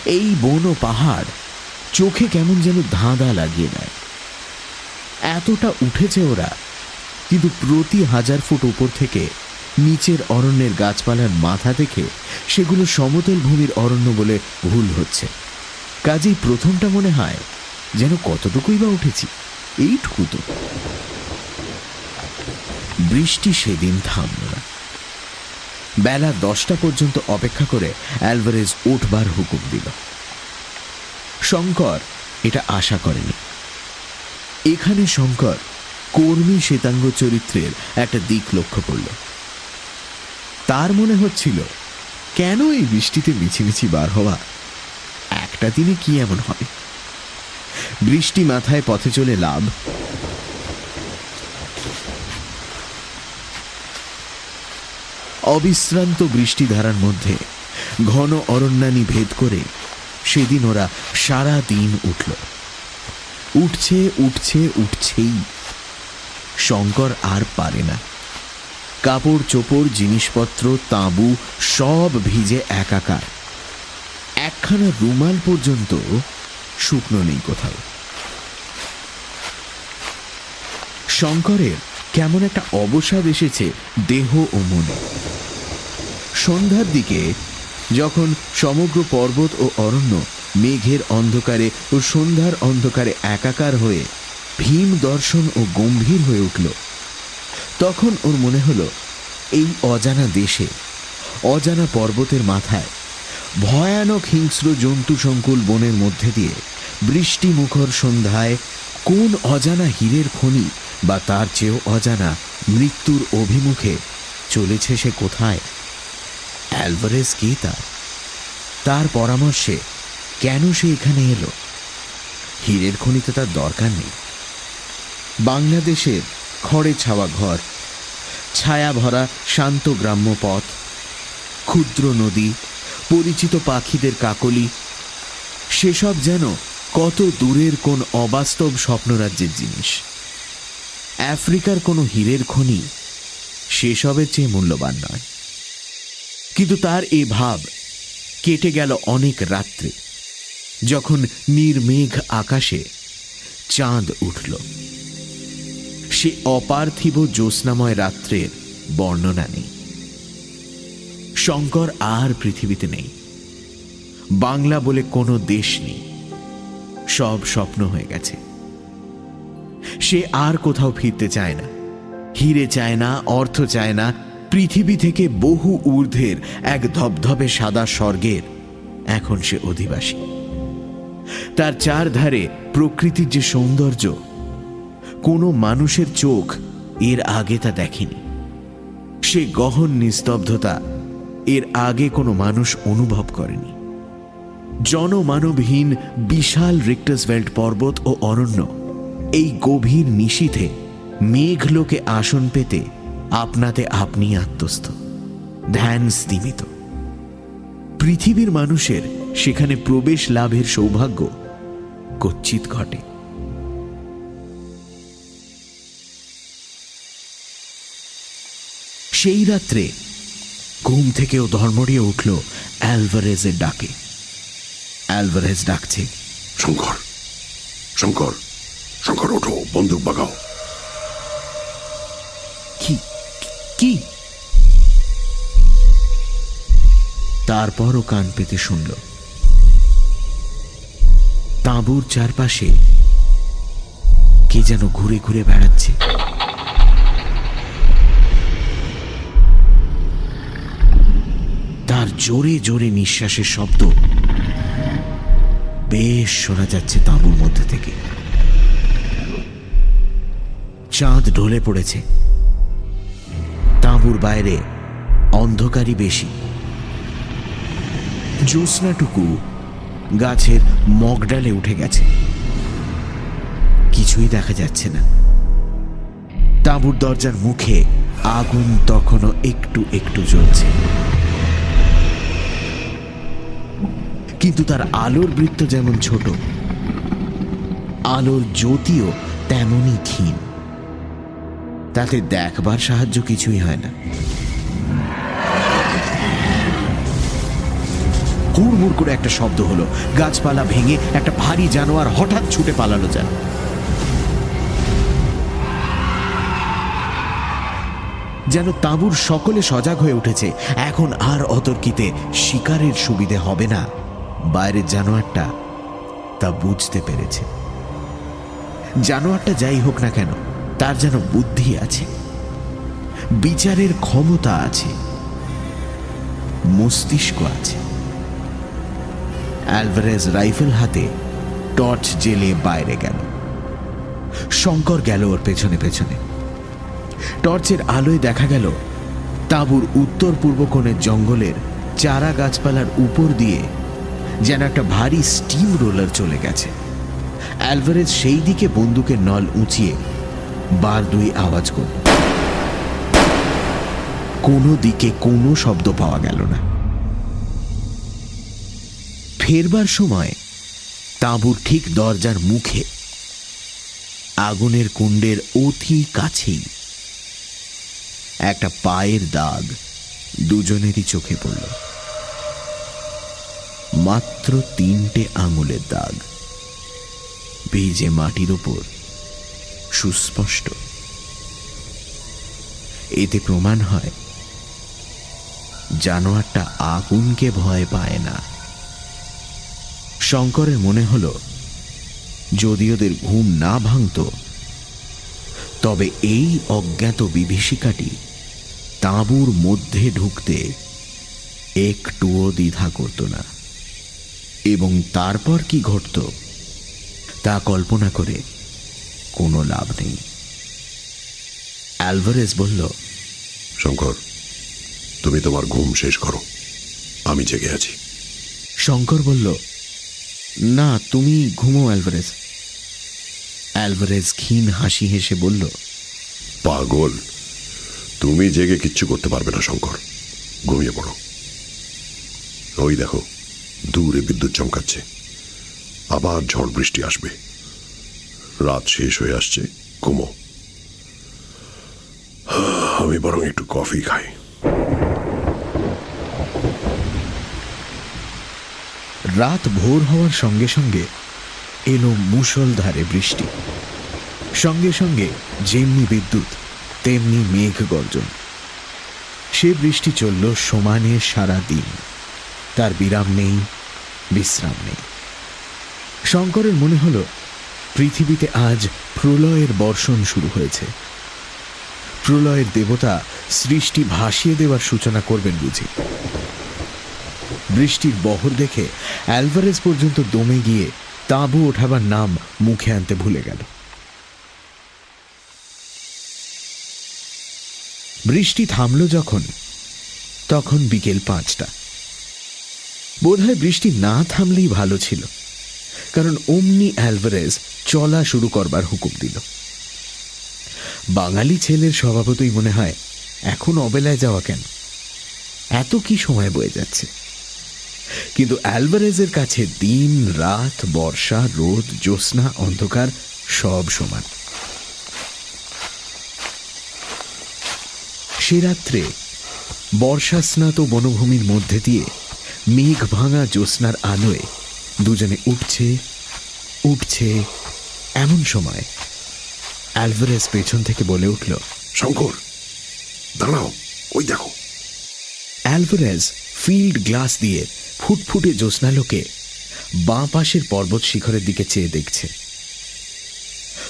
S2: এই বন ও পাহাড় চোখে কেমন যেন ধাঁধা লাগিয়ে দেয়। এতটা উঠেছে ওরা কিন্তু প্রতি হাজার ফুট উপর থেকে নিচের অরণ্যের গাছপালার মাথা দেখে সেগুলো সমতল ভূমির অরণ্য বলে ভুল হচ্ছে। কাজেই প্রথমটা মনে হয় যেন কতটুকুই বা উঠেছি, এইটুকু তো। বৃষ্টি সেদিন থামল না। বেলা দশটা পর্যন্ত অপেক্ষা করে অ্যালভারেজ উঠবার হুকুম দিল। শঙ্কর এটা আশা করেনি। এখানে শঙ্কর কর্মী শ্বেতাঙ্গ চরিত্রের একটা দিক লক্ষ্য করল। তার মনে হচ্ছিল, কেন এই বৃষ্টিতে মিছিমিছি বার হওয়া? একটা দিনে কি এমন হবে বৃষ্টি মাথায় পথে চলে লাভ। অবিশ্রান্ত বৃষ্টিধারার মধ্যে ঘন অরণ্যানী ভেদ করে সেদিন ওরা সারা দিন উঠল। উঠছে উঠছে, উঠছেই। শঙ্কর আর পারে না। কাপড়, চোপড়, জিনিসপত্র, তাঁবু সব ভিজে একাকার। একখানা রুমাল পর্যন্ত শুকনো নেই কোথাও। শঙ্করের কেমন একটা অবসাদ এসেছে দেহ ও মনে। সন্ধ্যার দিকে যখন সমগ্র পর্বত ও অরণ্য মেঘের অন্ধকারে ও সন্ধ্যার অন্ধকারে একাকার হয়ে ভীম দর্শন ও গম্ভীর হয়ে উঠল। তখন ওর মনে হলো, এই অজানা দেশে, অজানা পর্বতের মাথায়, ভয়ানক হিংস্র জন্তু সংকুল বনের মধ্যে দিয়ে বৃষ্টি মুখর সন্ধ্যায় কোন অজানা হীরের খনি বা তার চেয়েও অজানা মৃত্যুর অভিমুখে চলেছে সে কোথায়? অ্যালভারেজ কে তার পরামর্শে কেন সে এখানে এলো? হীরের খনিতে তার দরকার নেই। বাংলাদেশের খড়ে ছাওয়া ঘর, ছায়া ভরা শান্ত গ্রাম্য পথ, ক্ষুদ্র নদী, পরিচিত পাখিদের কাকলি, সেসব যেন কত দূরের কোন অবাস্তব স্বপ্নরাজ্যের জিনিস। আফ্রিকার কোনো হীরের খনি সেসবের চেয়ে মূল্যবান নয়। কিন্তু তার এ ভাব কেটে গেল অনেক রাত্রে, যখন নির্মেঘ আকাশে চাঁদ উঠল। সে অপার্থিব জ্যোৎস্নাময় রাত্রের বর্ণনা নেই। শঙ্কর আর পৃথিবীতে নেই। বাংলা বলে কোনো দেশ নেই। সব স্বপ্ন হয়ে গেছে। সে আর কোথাও ফিরতে চায় না, হিরে চায় না, অর্থ চায় না, পৃথিবী থেকে বহু ঊর্ধ্বের এক ধবধবে সাদা স্বর্গের এখন সে অধিবাসী। তার চারধারে প্রকৃতির যে সৌন্দর্য কোনো মানুষের চোখ এর আগে তা দেখেনি। সে গহন নিস্তব্ধতা এর আগে কোনো মানুষ অনুভব করেনি। জনমানবহীন বিশাল রিক্টাসভেল্ট পর্বত ও অরণ্য এই গভীর নিশীথে মেঘলোকে আসন পেতে আপনাতে আপনি আত্মস্থ। ধ্যান স্তিমিত। পৃথিবীর মানুষের সেখানে প্রবেশ লাভের সৌভাগ্য কচ্ছিত ঘটে। সেই রাত্রে ঘুম থেকেও ধর্মড়িয়ে উঠল অ্যালভারেজের ডাকে। অ্যালভারেজ ডাকছে
S3: শঙ্কর শঙ্কর শঙ্কর ওঠো বন্দুক বাগাও
S2: কি কি? তারপরও কান পেতে শুনল। তাঁবুর চারপাশে কে যেন ঘুরে ঘুরে বেড়াচ্ছে। তার জোরে জোরে নিঃশ্বাসের শব্দ। বেশ শোনা যাচ্ছে তাঁবুর মধ্যে থেকে। চাঁদ ঢলে পড়েছে। তাঁবুর বাইরে অন্ধকারই বেশি। জ্যোৎস্নাটুকু গাছের মগডালে উঠে গেছে। কিছুই দেখা যাচ্ছে না। তাঁবুর দরজার মুখে আগুন তখনও একটু একটু জ্বলছে। কিন্তু তার আলোর বৃত্ত যেমন ছোট, আলোর জ্যোতিও তেমনই ক্ষীণ। তাতে দেখবার সাহায্য কিছুই হয় না। হুড়মুড় করে একটা শব্দ হলো, গাছপালা ভেঙে একটা ভারী জানোয়ার হঠাৎ ছুটে পালালো যেন। যেন তাঁবুর সকলে সজাগ হয়ে উঠেছে, এখন আর অতর্কিতে শিকারের সুবিধে হবে না। বাইরের জানোয়ারটা তা বুঝতে পেরেছে। জানোয়ারটা যাই হোক না কেন, তার যেন বুদ্ধি আছে। বিচারের ক্ষমতা আছে। মস্তিষ্ক আছে। অ্যালভারেজ রাইফেল হাতে টর্চ জেলে বাইরে গেল। শঙ্কর গেল ওর পেছনে পেছনে। টর্চের আলোয় দেখা গেল তাঁবুর উত্তর পূর্ব কোণের জঙ্গলের চারা গাছপালার উপর দিয়ে যেন একটা ভারী স্টিম রোলার চলে গেছে। অ্যালভারেজ সেই দিকে বন্দুকের নল উঁচিয়ে বার দুই আওয়াজ করল। কোনো দিকে কোনো শব্দ পাওয়া গেল না। ফেরবার সময় তাঁবুর ঠিক দরজার মুখে আগুনের কুণ্ডের অতি কাছেই একটা পায়ের দাগ দুজনেরই চোখে পড়ল। মাত্র তিনটে আঙুলের দাগ। ভিজে মাটির ওপর। সুস্পষ্ট। এতে প্রমাণ হয়, জানোয়ারটা আগুনকে ভয় পায় না। শঙ্করের মনে হল, যদি ওদের ঘুম না ভাঙত, তবে এই অজ্ঞাত বিভীষিকাটি তাঁবুর মধ্যে ঢুকতে একটুও দ্বিধা করত না। এবং তারপর কি ঘটত তা কল্পনা করে কোনো লাভ নেই। অ্যালভারেজ বলল
S3: শঙ্কর তুমি তোমার ঘুম শেষ করো। আমি জেগে আছি।
S2: শঙ্কর বলল না তুমি ঘুমো অ্যালভারেজ অ্যালভারেজ ক্ষীণ হাসি হেসে বলল
S3: পাগল তুমি জেগে কিচ্ছু করতে পারবে না শঙ্কর। ঘুমিয়ে পড়ো। ওই দেখো দূরে বিদ্যুৎ চমকাচ্ছে। আবার ঝড় বৃষ্টি আসবে। রাত শেষ হয়ে আসছে ঘুমো আমি বরং একটু কফি খাই।
S2: রাত ভোর হওয়ার সঙ্গে সঙ্গে এলো মুষলধারে বৃষ্টি। সঙ্গে সঙ্গে যেমনি বিদ্যুৎ, তেমনি মেঘ গর্জন সে বৃষ্টি চলল সমানে সারা দিন। তার বিরাম নেই, বিশ্রাম নেই। শঙ্করের মনে হল, পৃথিবীতে আজ প্রলয়ের বর্ষণ শুরু হয়েছে। প্রলয়ের দেবতা সৃষ্টি ভাসিয়ে দেওয়ার সূচনা করবেন বুঝি। বৃষ্টির বহর দেখে অ্যালভারেজ পর্যন্ত দমে গিয়ে তাঁবু ওঠাবার নাম মুখে আনতে ভুলে গেল। বৃষ্টি থামল যখন, তখন বিকেল পাঁচটা। বোধহয় বৃষ্টি না থামলেই ভালো ছিল, কারণ অমনি অ্যালভারেজ চলা শুরু করবার হুকুম দিল। বাঙালি ছেলের স্বভাবতই মনে হয়, এখন অবেলায় যাওয়া কেন? এত কি সময় বয়ে যাচ্ছে? কিন্তু অ্যালভারেজের কাছে দিন, রাত, বর্ষা, রোদ, জ্যোৎস্না, অন্ধকার সব সমান। সে রাত্রে বর্ষাস্নাত বনভূমির মধ্যে দিয়ে মেঘ ভাঙা জ্যোৎস্নার আলোয় দুজনে উঠছে উঠছে এমন সময় অ্যালভারেজ পেছন থেকে বলে উঠল
S3: শঙ্কর দাঁড়াও ওই দেখো।
S2: অ্যালভারেজ ফিল্ড গ্লাস দিয়ে ফুটফুটে জ্যোৎস্নালোকে বাঁ পাশের পর্বত শিখরের দিকে চেয়ে দেখছে।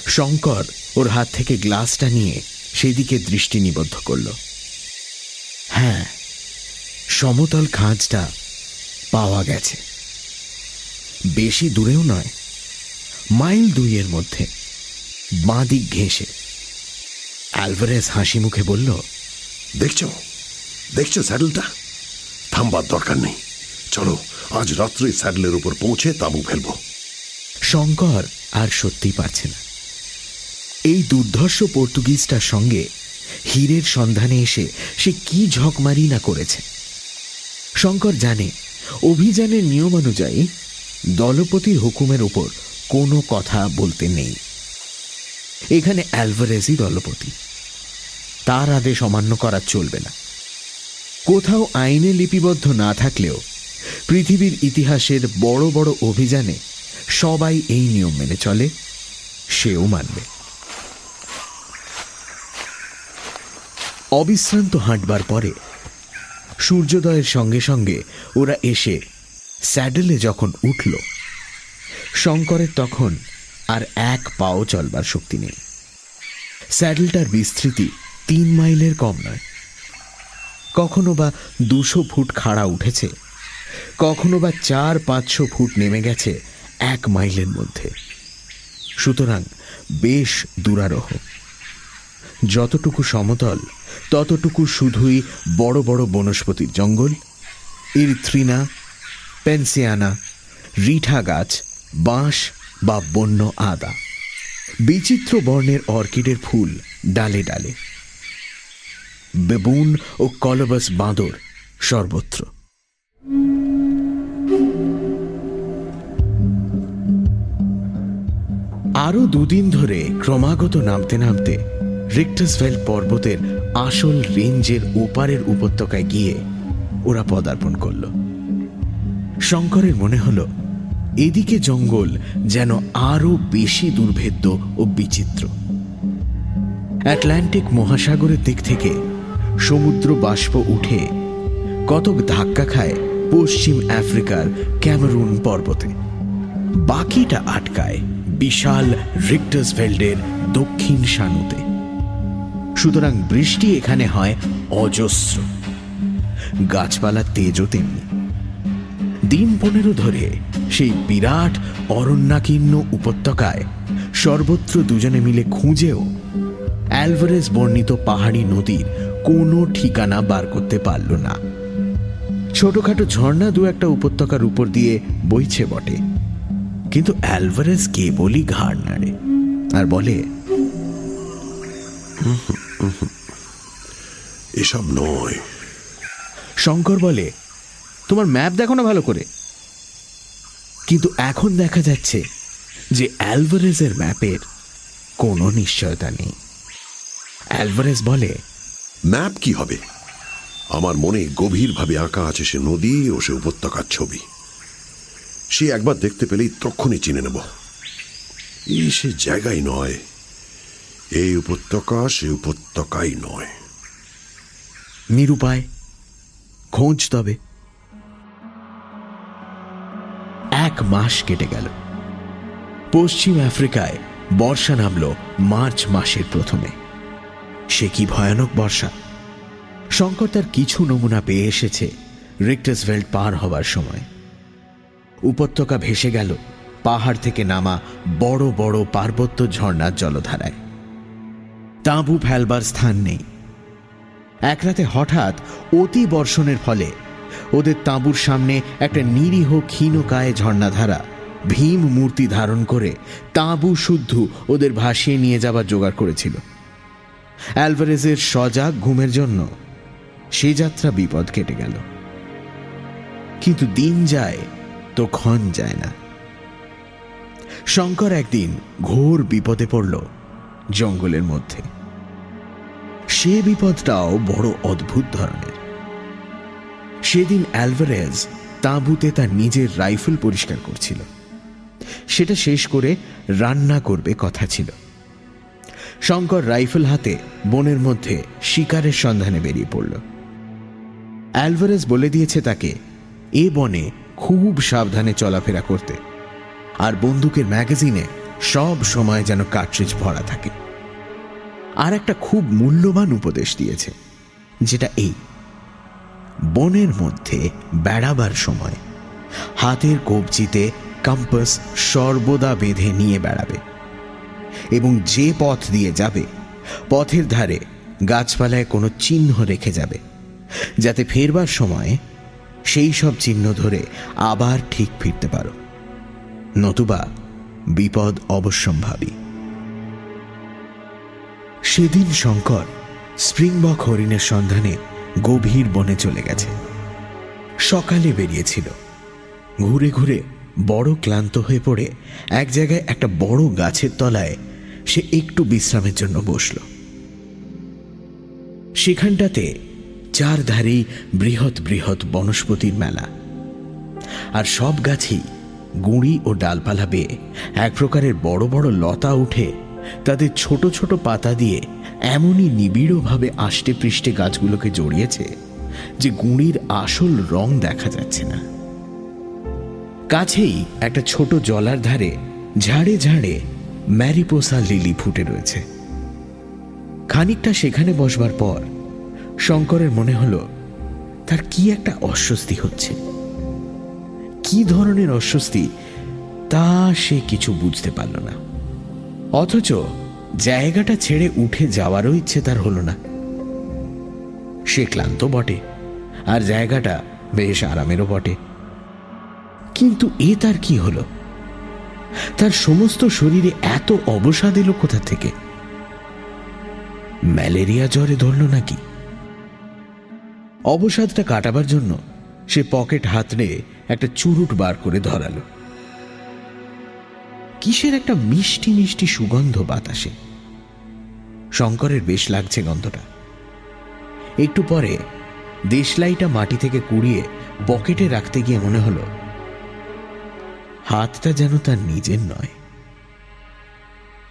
S2: শঙ্কর ওর হাত থেকে গ্লাসটা নিয়ে সেদিকে দৃষ্টি নিবদ্ধ করল। হ্যাঁ সমতল খাঁজটা পাওয়া গেছে। বেশি দূরেও নয় মাইল দুইয়ের মধ্যে বাঁ দিক ঘেঁষে। অ্যালভারেজ হাসি মুখে বলল
S3: দেখছ? দেখছ স্যাডেলটা? থামবার দরকার নেই। চলো আজ রাত্রে স্যাডেলের উপর পৌঁছে তাবু ফেলব।
S2: শঙ্কর আর সত্যি পারছে না। এই দুর্ধর্ষ পর্তুগিজটার সঙ্গে হীরের সন্ধানে এসে সে কি ঝকমারি না করেছে। শঙ্কর জানে অভিযানের নিয়মানুযায়ী দলপতির হুকুমের ওপর কোনো কথা বলতে নেই। এখানে অ্যালভারেজই দলপতি। তার আদেশ অমান্য করা চলবে না। কোথাও আইনে লিপিবদ্ধ না থাকলেও পৃথিবীর ইতিহাসের বড় বড় অভিযানে সবাই এই নিয়ম মেনে চলে, সেও মানবে। অবিশ্রান্ত হাঁটবার পরে সূর্যোদয়ের সঙ্গে সঙ্গে ওরা এসে স্যাডেলে যখন উঠল, শঙ্করের তখন আর এক পাও চলবার শক্তি নেই। স্যাডেলটার বিস্তৃতি তিন মাইলের কম নয়। কখনো বা দুশো ফুট খাড়া উঠেছে, কখনো বা চার পাঁচশো ফুট নেমে গেছে এক মাইলের মধ্যে। সুতরাং বেশ দূরারোহ। যতটুকু সমতল ততটুকু শুধুই বড় বড় বনস্পতির জঙ্গল ইরথ্রিনা পেনসিয়ানা, রিঠা গাছ, বাঁশ বা বন্য আদা। বিচিত্র বর্ণের অর্কিডের ফুল ডালে ডালে। বেবুন ও কলবাস বাঁদর সর্বত্র। আরও দুদিন ধরে ক্রমাগত নামতে নামতে রিক্টাসভেল পর্বতের আসল রেঞ্জের ওপারের উপত্যকায় গিয়ে ওরা পদার্পণ করল। শঙ্করের মনে হল, এদিকে জঙ্গল যেন আরও বেশি দুর্ভেদ্য ও বিচিত্র। অ্যাটলান্টিক মহাসাগরের দিক থেকে সমুদ্র বাষ্প উঠে কতক ধাক্কা খায় পশ্চিম আফ্রিকার ক্যামেরুন পর্বতে। বাকিটা আটকায় বিশাল রিক্টাসভেল্ডের দক্ষিণ সানুতে। সুতরাং বৃষ্টি এখানে হয় অজস্র। গাছপালার তেজও তেমনি। দিন পনেরো ধরে সেই বিরাট অরণ্যাকীর্ণ উপত্যকায় সর্বত্র দুজনে মিলে খুঁজেও অ্যালভারেজ বর্ণিত পাহাড়ি নদীর কোনো ঠিকানা বার করতে পারল না। ছোটখাটো ঝর্ণা দু একটা উপত্যকার উপর দিয়ে বইছে বটে। কিন্তু অ্যালভারেজ কেবলই ঘাড় নাড়ে আর বলে
S3: এসব নয়।
S2: শঙ্কর বলে তোমার ম্যাপ দেখো না ভালো করে। কিন্তু এখন দেখা যাচ্ছে যে অ্যালভারেজের ম্যাপের কোনো নিশ্চয়তা নেই। অ্যালভারেজ বলে
S3: ম্যাপ কি হবে? আমার মনে গভীরভাবে আঁকা আছে সে নদী ও সে উপত্যকার ছবি। সে একবার দেখতে পেলেই তক্ষণই চিনে নেব। এই সে জায়গাই নয় এই উপত্যকা সে উপত্যকাই নয়।
S2: নিরুপায়, খোঁজ তবে। এক মাস কেটে গেল। পশ্চিম আফ্রিকায় বর্ষা নামল মার্চ মাসের প্রথমে। সে কি ভয়ানক বর্ষা? শঙ্কর তার কিছু নমুনা পেয়ে এসেছে রিক্টাসভেল্ট পার হবার সময়। উপত্যকা ভেসে গেল, পাহাড় থেকে নামা বড় বড় পার্বত্য ঝর্ণার জলধারায়। তাঁবু ফেলবার স্থান নেই। এক রাতে হঠাৎ অতি বর্ষণের ফলে ওদের তাঁবুর সামনে একটা নিরীহ ক্ষীণকায় ঝর্ণাধারা, ভীম মূর্তি ধারণ করে তাঁবু শুদ্ধ ওদের ভাসিয়ে নিয়ে যাবার জোগাড় করেছিল। অ্যালভারেজের সজাগ ঘুমের জন্য সে যাত্রা বিপদ কেটে গেল। কিন্তু দিন যায় তো ক্ষণ যায় না। শঙ্কর একদিন ঘোর বিপদে পড়ল। জঙ্গলের মধ্যে। সে বিপদটাও বড় অদ্ভুত ধরনের। সেদিন অ্যালভারেজ তাঁবুতে তার নিজের রাইফেল পরিষ্কার করছিল। সেটা শেষ করে রান্না করবে কথা ছিল। শঙ্কর রাইফেল হাতে বনের মধ্যে শিকারের সন্ধানে বেরিয়ে পড়ল। অ্যালভারেজ বলে দিয়েছে তাকে, এ বনে খুব সাবধানে চলাফেরা করতে। আর বন্দুকের ম্যাগাজিনে সব সময় যেন কার্ট্রিজ ভরা থাকে। আর একটা খুব মূল্যবান উপদেশ দিয়েছে, যেটা এই। বনের মধ্যে বেড়াবার সময় হাতের কবজিতে কম্পাস সর্বদা বেঁধে নিয়ে বেড়াবে এবং যে পথ দিয়ে যাবে, পথের ধারে গাছপালায় কোনো চিহ্ন রেখে যাবে, যাতে ফেরবার সময় সেই সব চিহ্ন ধরে আবার ঠিক ফিরতে পারো। নতুবা বিপদ অবশ্যম্ভাবী। সেদিন শঙ্কর স্প্রিংবক হরিণের সন্ধানে গভীর বনে চলে গেছে। সকালে বেরিয়েছিল। ঘুরে ঘুরে বড় ক্লান্ত হয়ে পড়ে এক জায়গায় একটা বড় গাছের তলায় সে একটু বিশ্রামের জন্য বসল। সেখানটাতে চারধারেই বৃহৎ বৃহৎ বনস্পতির মেলা। আর সব গাছেই গুঁড়ি ও ডালপালা বেয়ে এক প্রকারের বড় বড় লতা উঠে তাদের ছোট ছোট পাতা দিয়ে এমনই নিবিড়ভাবে আষ্টে পৃষ্ঠে গাছগুলোকে জড়িয়েছে যে গুঁড়ির আসল রং দেখা যাচ্ছে না। কাছেই একটা ছোট জলার ধারে ঝাড়ে ঝাড়ে ম্যারিপোসা লিলি ফুটে রয়েছে। খানিকটা সেখানে বসবার পর শঙ্করের মনে হলো, তার কি একটা অস্বস্তি হচ্ছে। কি ধরনের অস্বস্তি, তা সে কিছু বুঝতে পারল না। অথচ জায়গাটা ছেড়ে উঠে যাওয়ারও ইচ্ছে তার হলো না। সে ক্লান্ত বটে, আর জায়গাটা বেশ আরামেরও বটে। কিন্তু এ তার কি হলো? তার সমস্ত শরীরে এত অবসাদ এলো কোথা থেকে? ম্যালেরিয়া জ্বরে ধরল নাকি? অবসাদটা কাটাবার জন্য সে পকেট হাতড়ে একটা চুরুট বার করে ধরালো। কিসের একটা মিষ্টি মিষ্টি সুগন্ধ বাতাসে? শঙ্করের বেশ লাগছে গন্ধটা। একটু পরে দেশলাইটা মাটি থেকে কুড়িয়ে পকেটে রাখতে গিয়ে মনে হলো, হাতটা যেন তার নিজের নয়,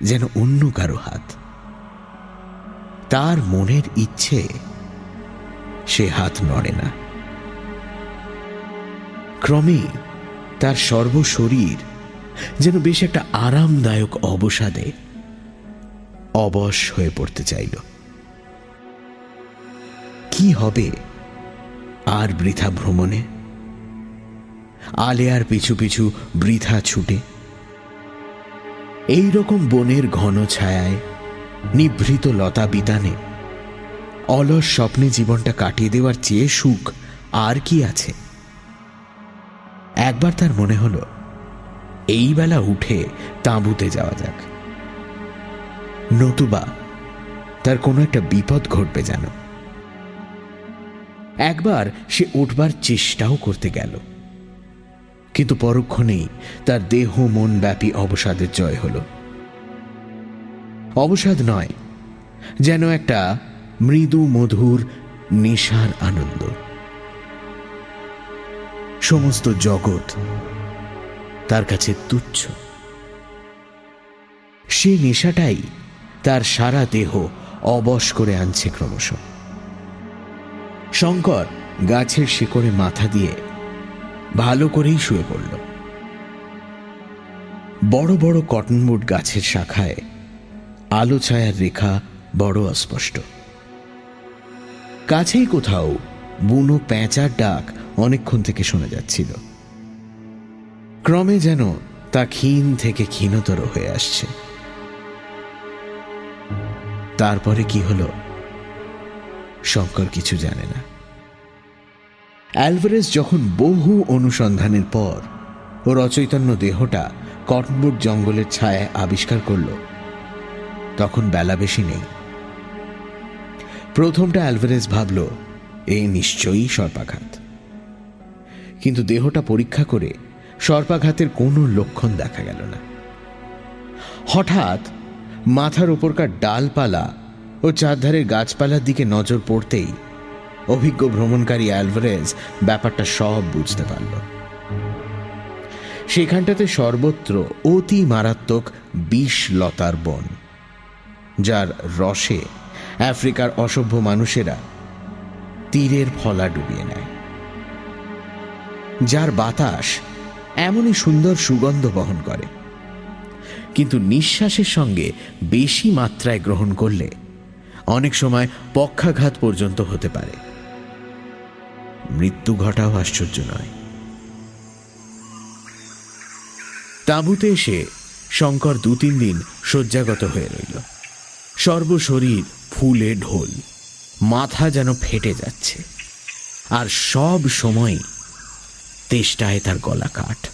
S2: যেন অন্য কারও হাত। তার মনের ইচ্ছে সে হাত নড়ে না। ক্রমে তার সর্বশরীর যেন বেশ একটা আরামদায়ক অবসাদে অবশ হয়ে পড়তে চাইল। কি হবে আর বৃথা ভ্রমণে? আলেয়ার পিছু পিছু বৃথা ছুটে। এই রকম বনের ঘন ছায়ায় নিভৃত লতা বিতানে অলস স্বপ্নে জীবনটা কাটিয়ে দেওয়ার চেয়ে সুখ আর কি আছে? একবার তার মনে হলো, এই বেলা উঠে তাঁবুতে যাওয়া যাক। নতুবা তার কোনো একটা বিপদ ঘটবে যেন। একবার সে উঠবার চেষ্টাও করতে গেল। কিন্তু পরক্ষণেই তার দেহ মন ব্যাপী অবসাদের জয় হল। অবসাদ নয়, যেন একটা মৃদু মধুর, নেশার আনন্দ। সমস্ত জগৎ তার কাছে তুচ্ছ। সে নেশাটাই তার সারা দেহ অবশ করে আনছে ক্রমশ। শঙ্কর গাছের শিকড়ে মাথা দিয়ে ভালো করেই শুয়ে পড়ল। বড় বড় কটনমুট গাছের শাখায় আলো ছায়ার রেখা বড় অস্পষ্ট। কাছেই কোথাও বুনো প্যাঁচার ডাক অনেকক্ষণ থেকে শোনা যাচ্ছিল। ক্রমে যেন তা ক্ষীণ থেকে ক্ষীণতর হয়ে আসছে। তারপরে কি হলো? শঙ্কর কিছু জানে না। অ্যালভারেজ যখন বহু অনুসন্ধানের পর ওর অচৈতন্য দেহটা কটনবুট জঙ্গলের ছায়ায় আবিষ্কার করল, তখন বেলা বেশি নেই। প্রথমটা অ্যালভারেজ ভাবল এই নিশ্চয়ই সর্পাঘাত। কিন্তু দেহটা পরীক্ষা করে সর্পাঘাতের কোনো লক্ষণ দেখা গেল না। হঠাৎ মাথার উপরকার ডালপালা ও চারধারের গাছপালার দিকে নজর পড়তেই অভিজ্ঞ ভ্রমণকারী অ্যালভারেজ ব্যাপারটা সব বুঝতে পারল। সেখানটাতে সর্বত্র অতি মারাত্মক বিষ লতার বন, যার রসে আফ্রিকার অসভ্য মানুষেরা তীরের ফলা ডুবিয়ে নেয়। যার বাতাস এমনই সুন্দর সুগন্ধ বহন করে। কিন্তু নিঃশ্বাসের সঙ্গে বেশি মাত্রায় গ্রহণ করলে অনেক সময় পক্ষাঘাত পর্যন্ত হতে পারে। মৃত্যু ঘটাও আশ্চর্য নয়। তাঁবুতে এসে শঙ্কর দু তিন দিন শয্যাগত হয়ে রইল। সর্বশরীর ফুলে ঢোল, মাথা যেন ফেটে যাচ্ছে। আর সব সময় তেষ্টায় তার গলা কাঠ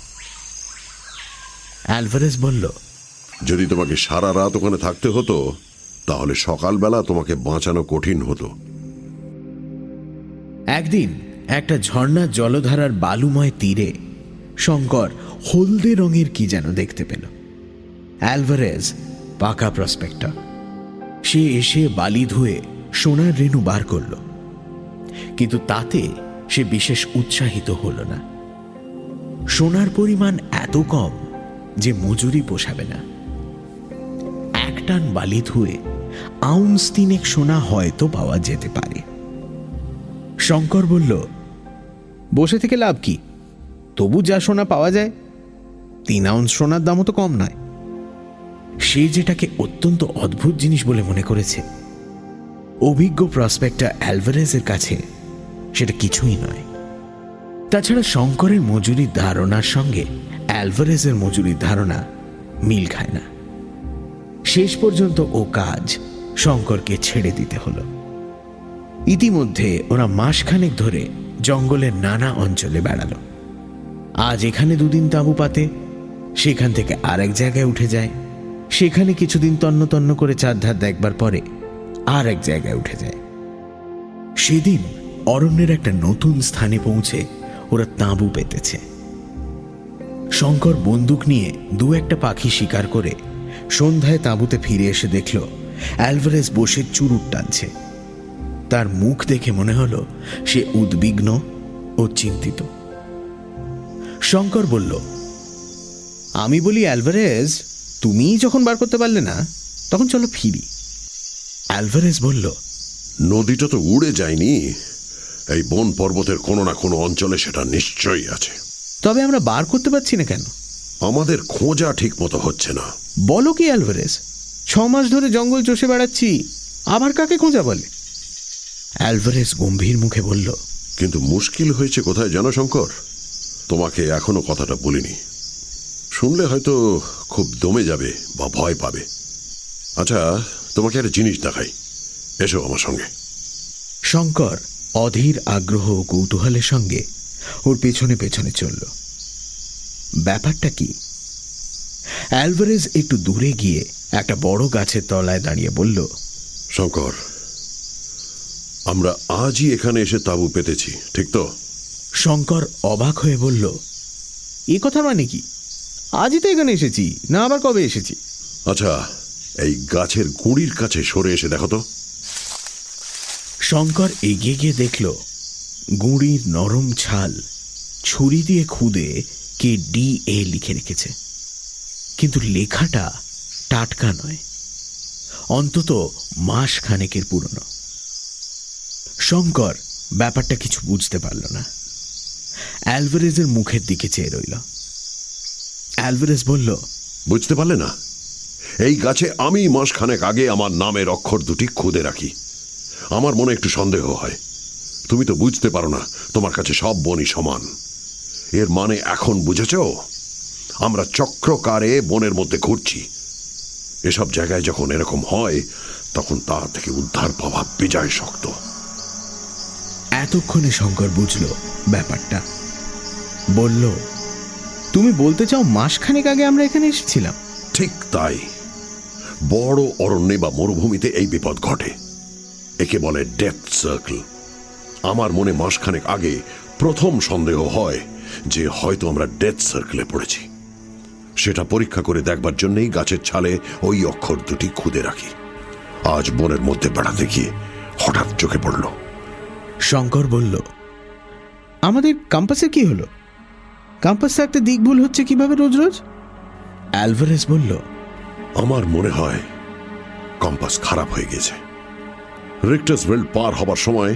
S2: অ্যালভারেজ বলল
S3: যদি তোমাকে সারা রাত ওখানে থাকতে হতো তাহলে সকালবেলা তোমাকে বাঁচানো কঠিন হতো।
S2: একদিন একটা ঝর্ণার জলধারার বালুময় তীরে শঙ্কর হলদে রঙের কি যেন দেখতে পেল। অ্যালভারেজ পাকা প্রসপেক্টর। সে এসে বালি ধুয়ে সোনার রেণু বার করল। কিন্তু তাতে সে বিশেষ উৎসাহিত হল না। সোনার পরিমাণ এত কম যে মজুরি পোষাবে না। এক টান বালি ধুয়ে আউন্স তিনেক সোনা হয়তো পাওয়া যেতে পারে। শঙ্কর বলল, বসে থেকে লাভ কি? তবু যা সোনা পাওয়া যায়, তিন আউন্স সোনার দামও তো কম নয়। সে যেটাকে অত্যন্ত অদ্ভুত জিনিস বলে মনে করেছে, অভিজ্ঞ প্রসপেক্টার অ্যালভারেজের কাছে সেটা কিছুই নয়। তাছাড়া শঙ্করের মজুরির ধারণার সঙ্গে অ্যালভারেজের মজুরির ধারণা মিল খায় না। শেষ পর্যন্ত ও কাজ শঙ্করকে ছেড়ে দিতে হলো। ইতিমধ্যে ওরা মাসখানেক ধরে জঙ্গলের নানা অঞ্চলে বেড়ালো। আজ এখানে দুদিন তাঁবু পাতে, সেখান থেকে আরেক জায়গায় উঠে যায়। সেখানে কিছুদিন তন্ন তন্ন করে চারধার দেখবার পরে আর এক জায়গায় উঠে যায়। সেদিন অরণ্যের একটা নতুন স্থানে পৌঁছে ওরা তাঁবু পেতেছে। শঙ্কর বন্দুক নিয়ে দু একটা পাখি শিকার করে সন্ধ্যায় তাঁবুতে ফিরে এসে দেখল, অ্যালভারেজ বসে চুরুট টানছে। তার মুখ দেখে মনে হলো সে উদ্বিগ্ন ও চিন্তিত। শঙ্কর বলল, আমি বলি, অ্যালভারেজ তুমি যখন বার করতে পারলে না, তখন চলো ফিরি। অ্যালভারেজ বলল,
S3: নদীটা তো উড়ে যায়নি। এই বন পর্বতের কোনো না কোনো অঞ্চলে সেটা নিশ্চয়ই আছে।
S2: তবে আমরা বার করতে পারছি না কেন?
S3: আমাদের খোঁজা ঠিক মতো হচ্ছে না।
S2: বলো কি অ্যালভারেজ? ছ মাস ধরে জঙ্গল চষে বেড়াচ্ছি আবার কাকে খোঁজা বলে? অ্যালভারেজ গম্ভীর মুখে বলল
S3: কিন্তু মুশকিল হয়েছে কোথায় জানো শঙ্কর? তোমাকে এখনও কথাটা বলিনি। শুনলে হয়তো খুব দমে যাবে বা ভয় পাবে। আচ্ছা তোমাকে একটা জিনিস দেখাই। এসো আমার সঙ্গে।
S2: শঙ্কর অধীর আগ্রহ ও কৌতূহলের সঙ্গে ওর পেছনে পেছনে চলল। ব্যাপারটা কি? অ্যালভারেজ একটু দূরে গিয়ে একটা বড় গাছের তলায় দাঁড়িয়ে বলল
S3: শঙ্কর আমরা আজই এখানে এসে তাঁবু পেতেছি ঠিক তো?
S2: শঙ্কর অবাক হয়ে বলল এ কথা মানে কি? আজই তো এখানে এসেছি না আবার কবে এসেছি?
S3: আচ্ছা এই গাছের গুঁড়ির কাছে সরে এসে দেখো তো।
S2: শঙ্কর এগিয়ে গিয়ে দেখল, গুঁড়ির নরম ছাল ছুরি দিয়ে খুদে কে ডি এ লিখে রেখেছে। কিন্তু লেখাটা টাটকা নয়, অন্তত মাস খানেকের পুরনো। শঙ্কর ব্যাপারটা কিছু বুঝতে পারল না। অ্যালভারেজের মুখের দিকে চেয়ে রইল। অ্যালভারেজ বলল,
S3: বুঝতে পারলে না? এই গাছে আমি মাসখানেক আগে আমার নামের অক্ষর দুটি খুদে রাখি। আমার মনে একটু সন্দেহ হয়। তুমি তো বুঝতে পারো না তোমার কাছে সব বনই সমান। এর মানে এখন বুঝেছ? আমরা চক্রকারে বনের মধ্যে ঘুরছি। এসব জায়গায় যখন এরকম হয় তখন তা থেকে উদ্ধার পাওয়া বেজায় শক্ত।
S2: এতক্ষণে শঙ্কর বুঝল ব্যাপারটা। বলল তুমি বলতে চাও মাসখানেক আগে আমরা এখানে এসেছিলাম?
S3: ঠিক তাই। বড় অরণ্যে বা মরুভূমিতে এই বিপদ ঘটে। একে বলে ডেথ সার্কেল আমার মনে মাসখানেক আগে প্রথম সন্দেহ হয় যে হয়তো আমরা ডেথ সার্কেলে পড়েছি। সেটা পরীক্ষা করে দেখবার জন্যই গাছের ছালে ওই অক্ষর দুটি খুদে রাখি। আজ বনের মধ্যে বেড়াতে গিয়ে হঠাৎ চোখে পড়ল।
S2: শঙ্কর বলল আমাদের কাম্পাসের কি হলো? কাম্পাস থাকতে দিক ভুল হচ্ছে কীভাবে রোজ রোজ? অ্যালভারেস বলল
S3: আমার মনে হয় কম্পাস খারাপ হয়ে গেছে। রিক্টাস বেল্ট পার হবার সময়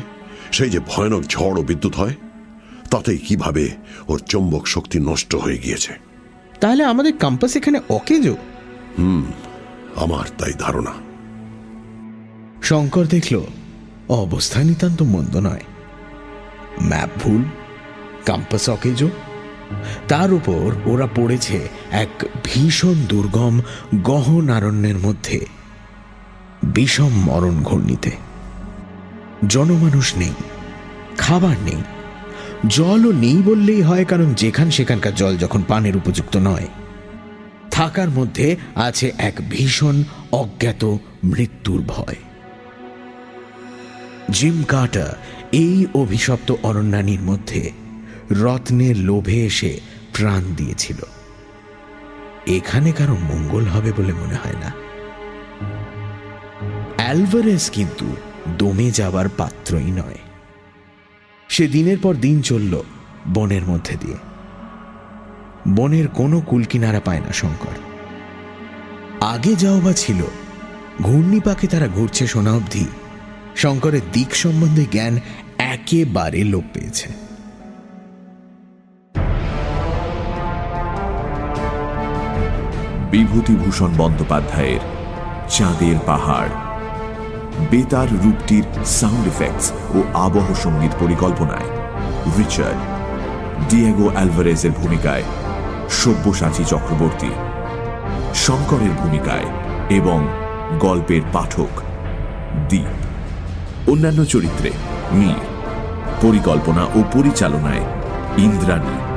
S3: সেই যে ভয়ানক ঝড় ও বিদ্যুৎ হয় তাতেই কীভাবে ওর চৌম্বক শক্তি নষ্ট হয়ে গিয়েছে।
S2: তাহলে আমাদের কাম্পাস এখানে অকেজো?
S3: আমার তাই ধারণা।
S2: শঙ্কর দেখল অবস্থা নিতান্ত মন্দ নয়। ম্যাপ ভুল কাম্পাস অকেজো। তার উপর ওরা পড়েছে এক ভীষণ দুর্গম গহন আরণ্যের মধ্যে বিষম মরণ ঘূর্ণিতে। জনমানুষ নেই, খাবার নেই, জলও নেই বললেই হয় কারণ যেখান সেখানকার জল যখন পানের উপযুক্ত নয়। থাকার মধ্যে আছে এক ভীষণ অজ্ঞাত মৃত্যুর ভয়। জিম কার্টার এই অভিশপ্ত অরণ্যানীর মধ্যে রত্নের লোভে এসে প্রাণ দিয়েছিল। এখানে কারও মঙ্গল হবে বলে মনে হয় না। অ্যালভারেস কিন্তু দমে যাবার পাত্রই নয়। সে দিনের পর দিন চলল বনের মধ্যে দিয়ে। বনের কোনো কুলকিনারা পায় না শঙ্কর। আগে যাও বা ছিল, ঘূর্ণিপাকে তারা ঘুরছে শোনা অবধি। শঙ্করের দিক সম্বন্ধে জ্ঞান একেবারে লোপ পেয়েছে।
S1: বিভূতিভূষণ বন্দ্যোপাধ্যায়ের চাঁদের পাহাড়। বেতার রূপটির সাউন্ড এফেক্টস ও আবহ সংগীত পরিকল্পনায়। রিচার্ড ডিয়েগো অ্যালভারেজের ভূমিকায় সব্যসাচী চক্রবর্তী, শঙ্করের ভূমিকায় এবং গল্পের পাঠক দ্বীপ অন্যান্য চরিত্রে মীর, পরিকল্পনা ও পরিচালনায় ইন্দ্রাণী।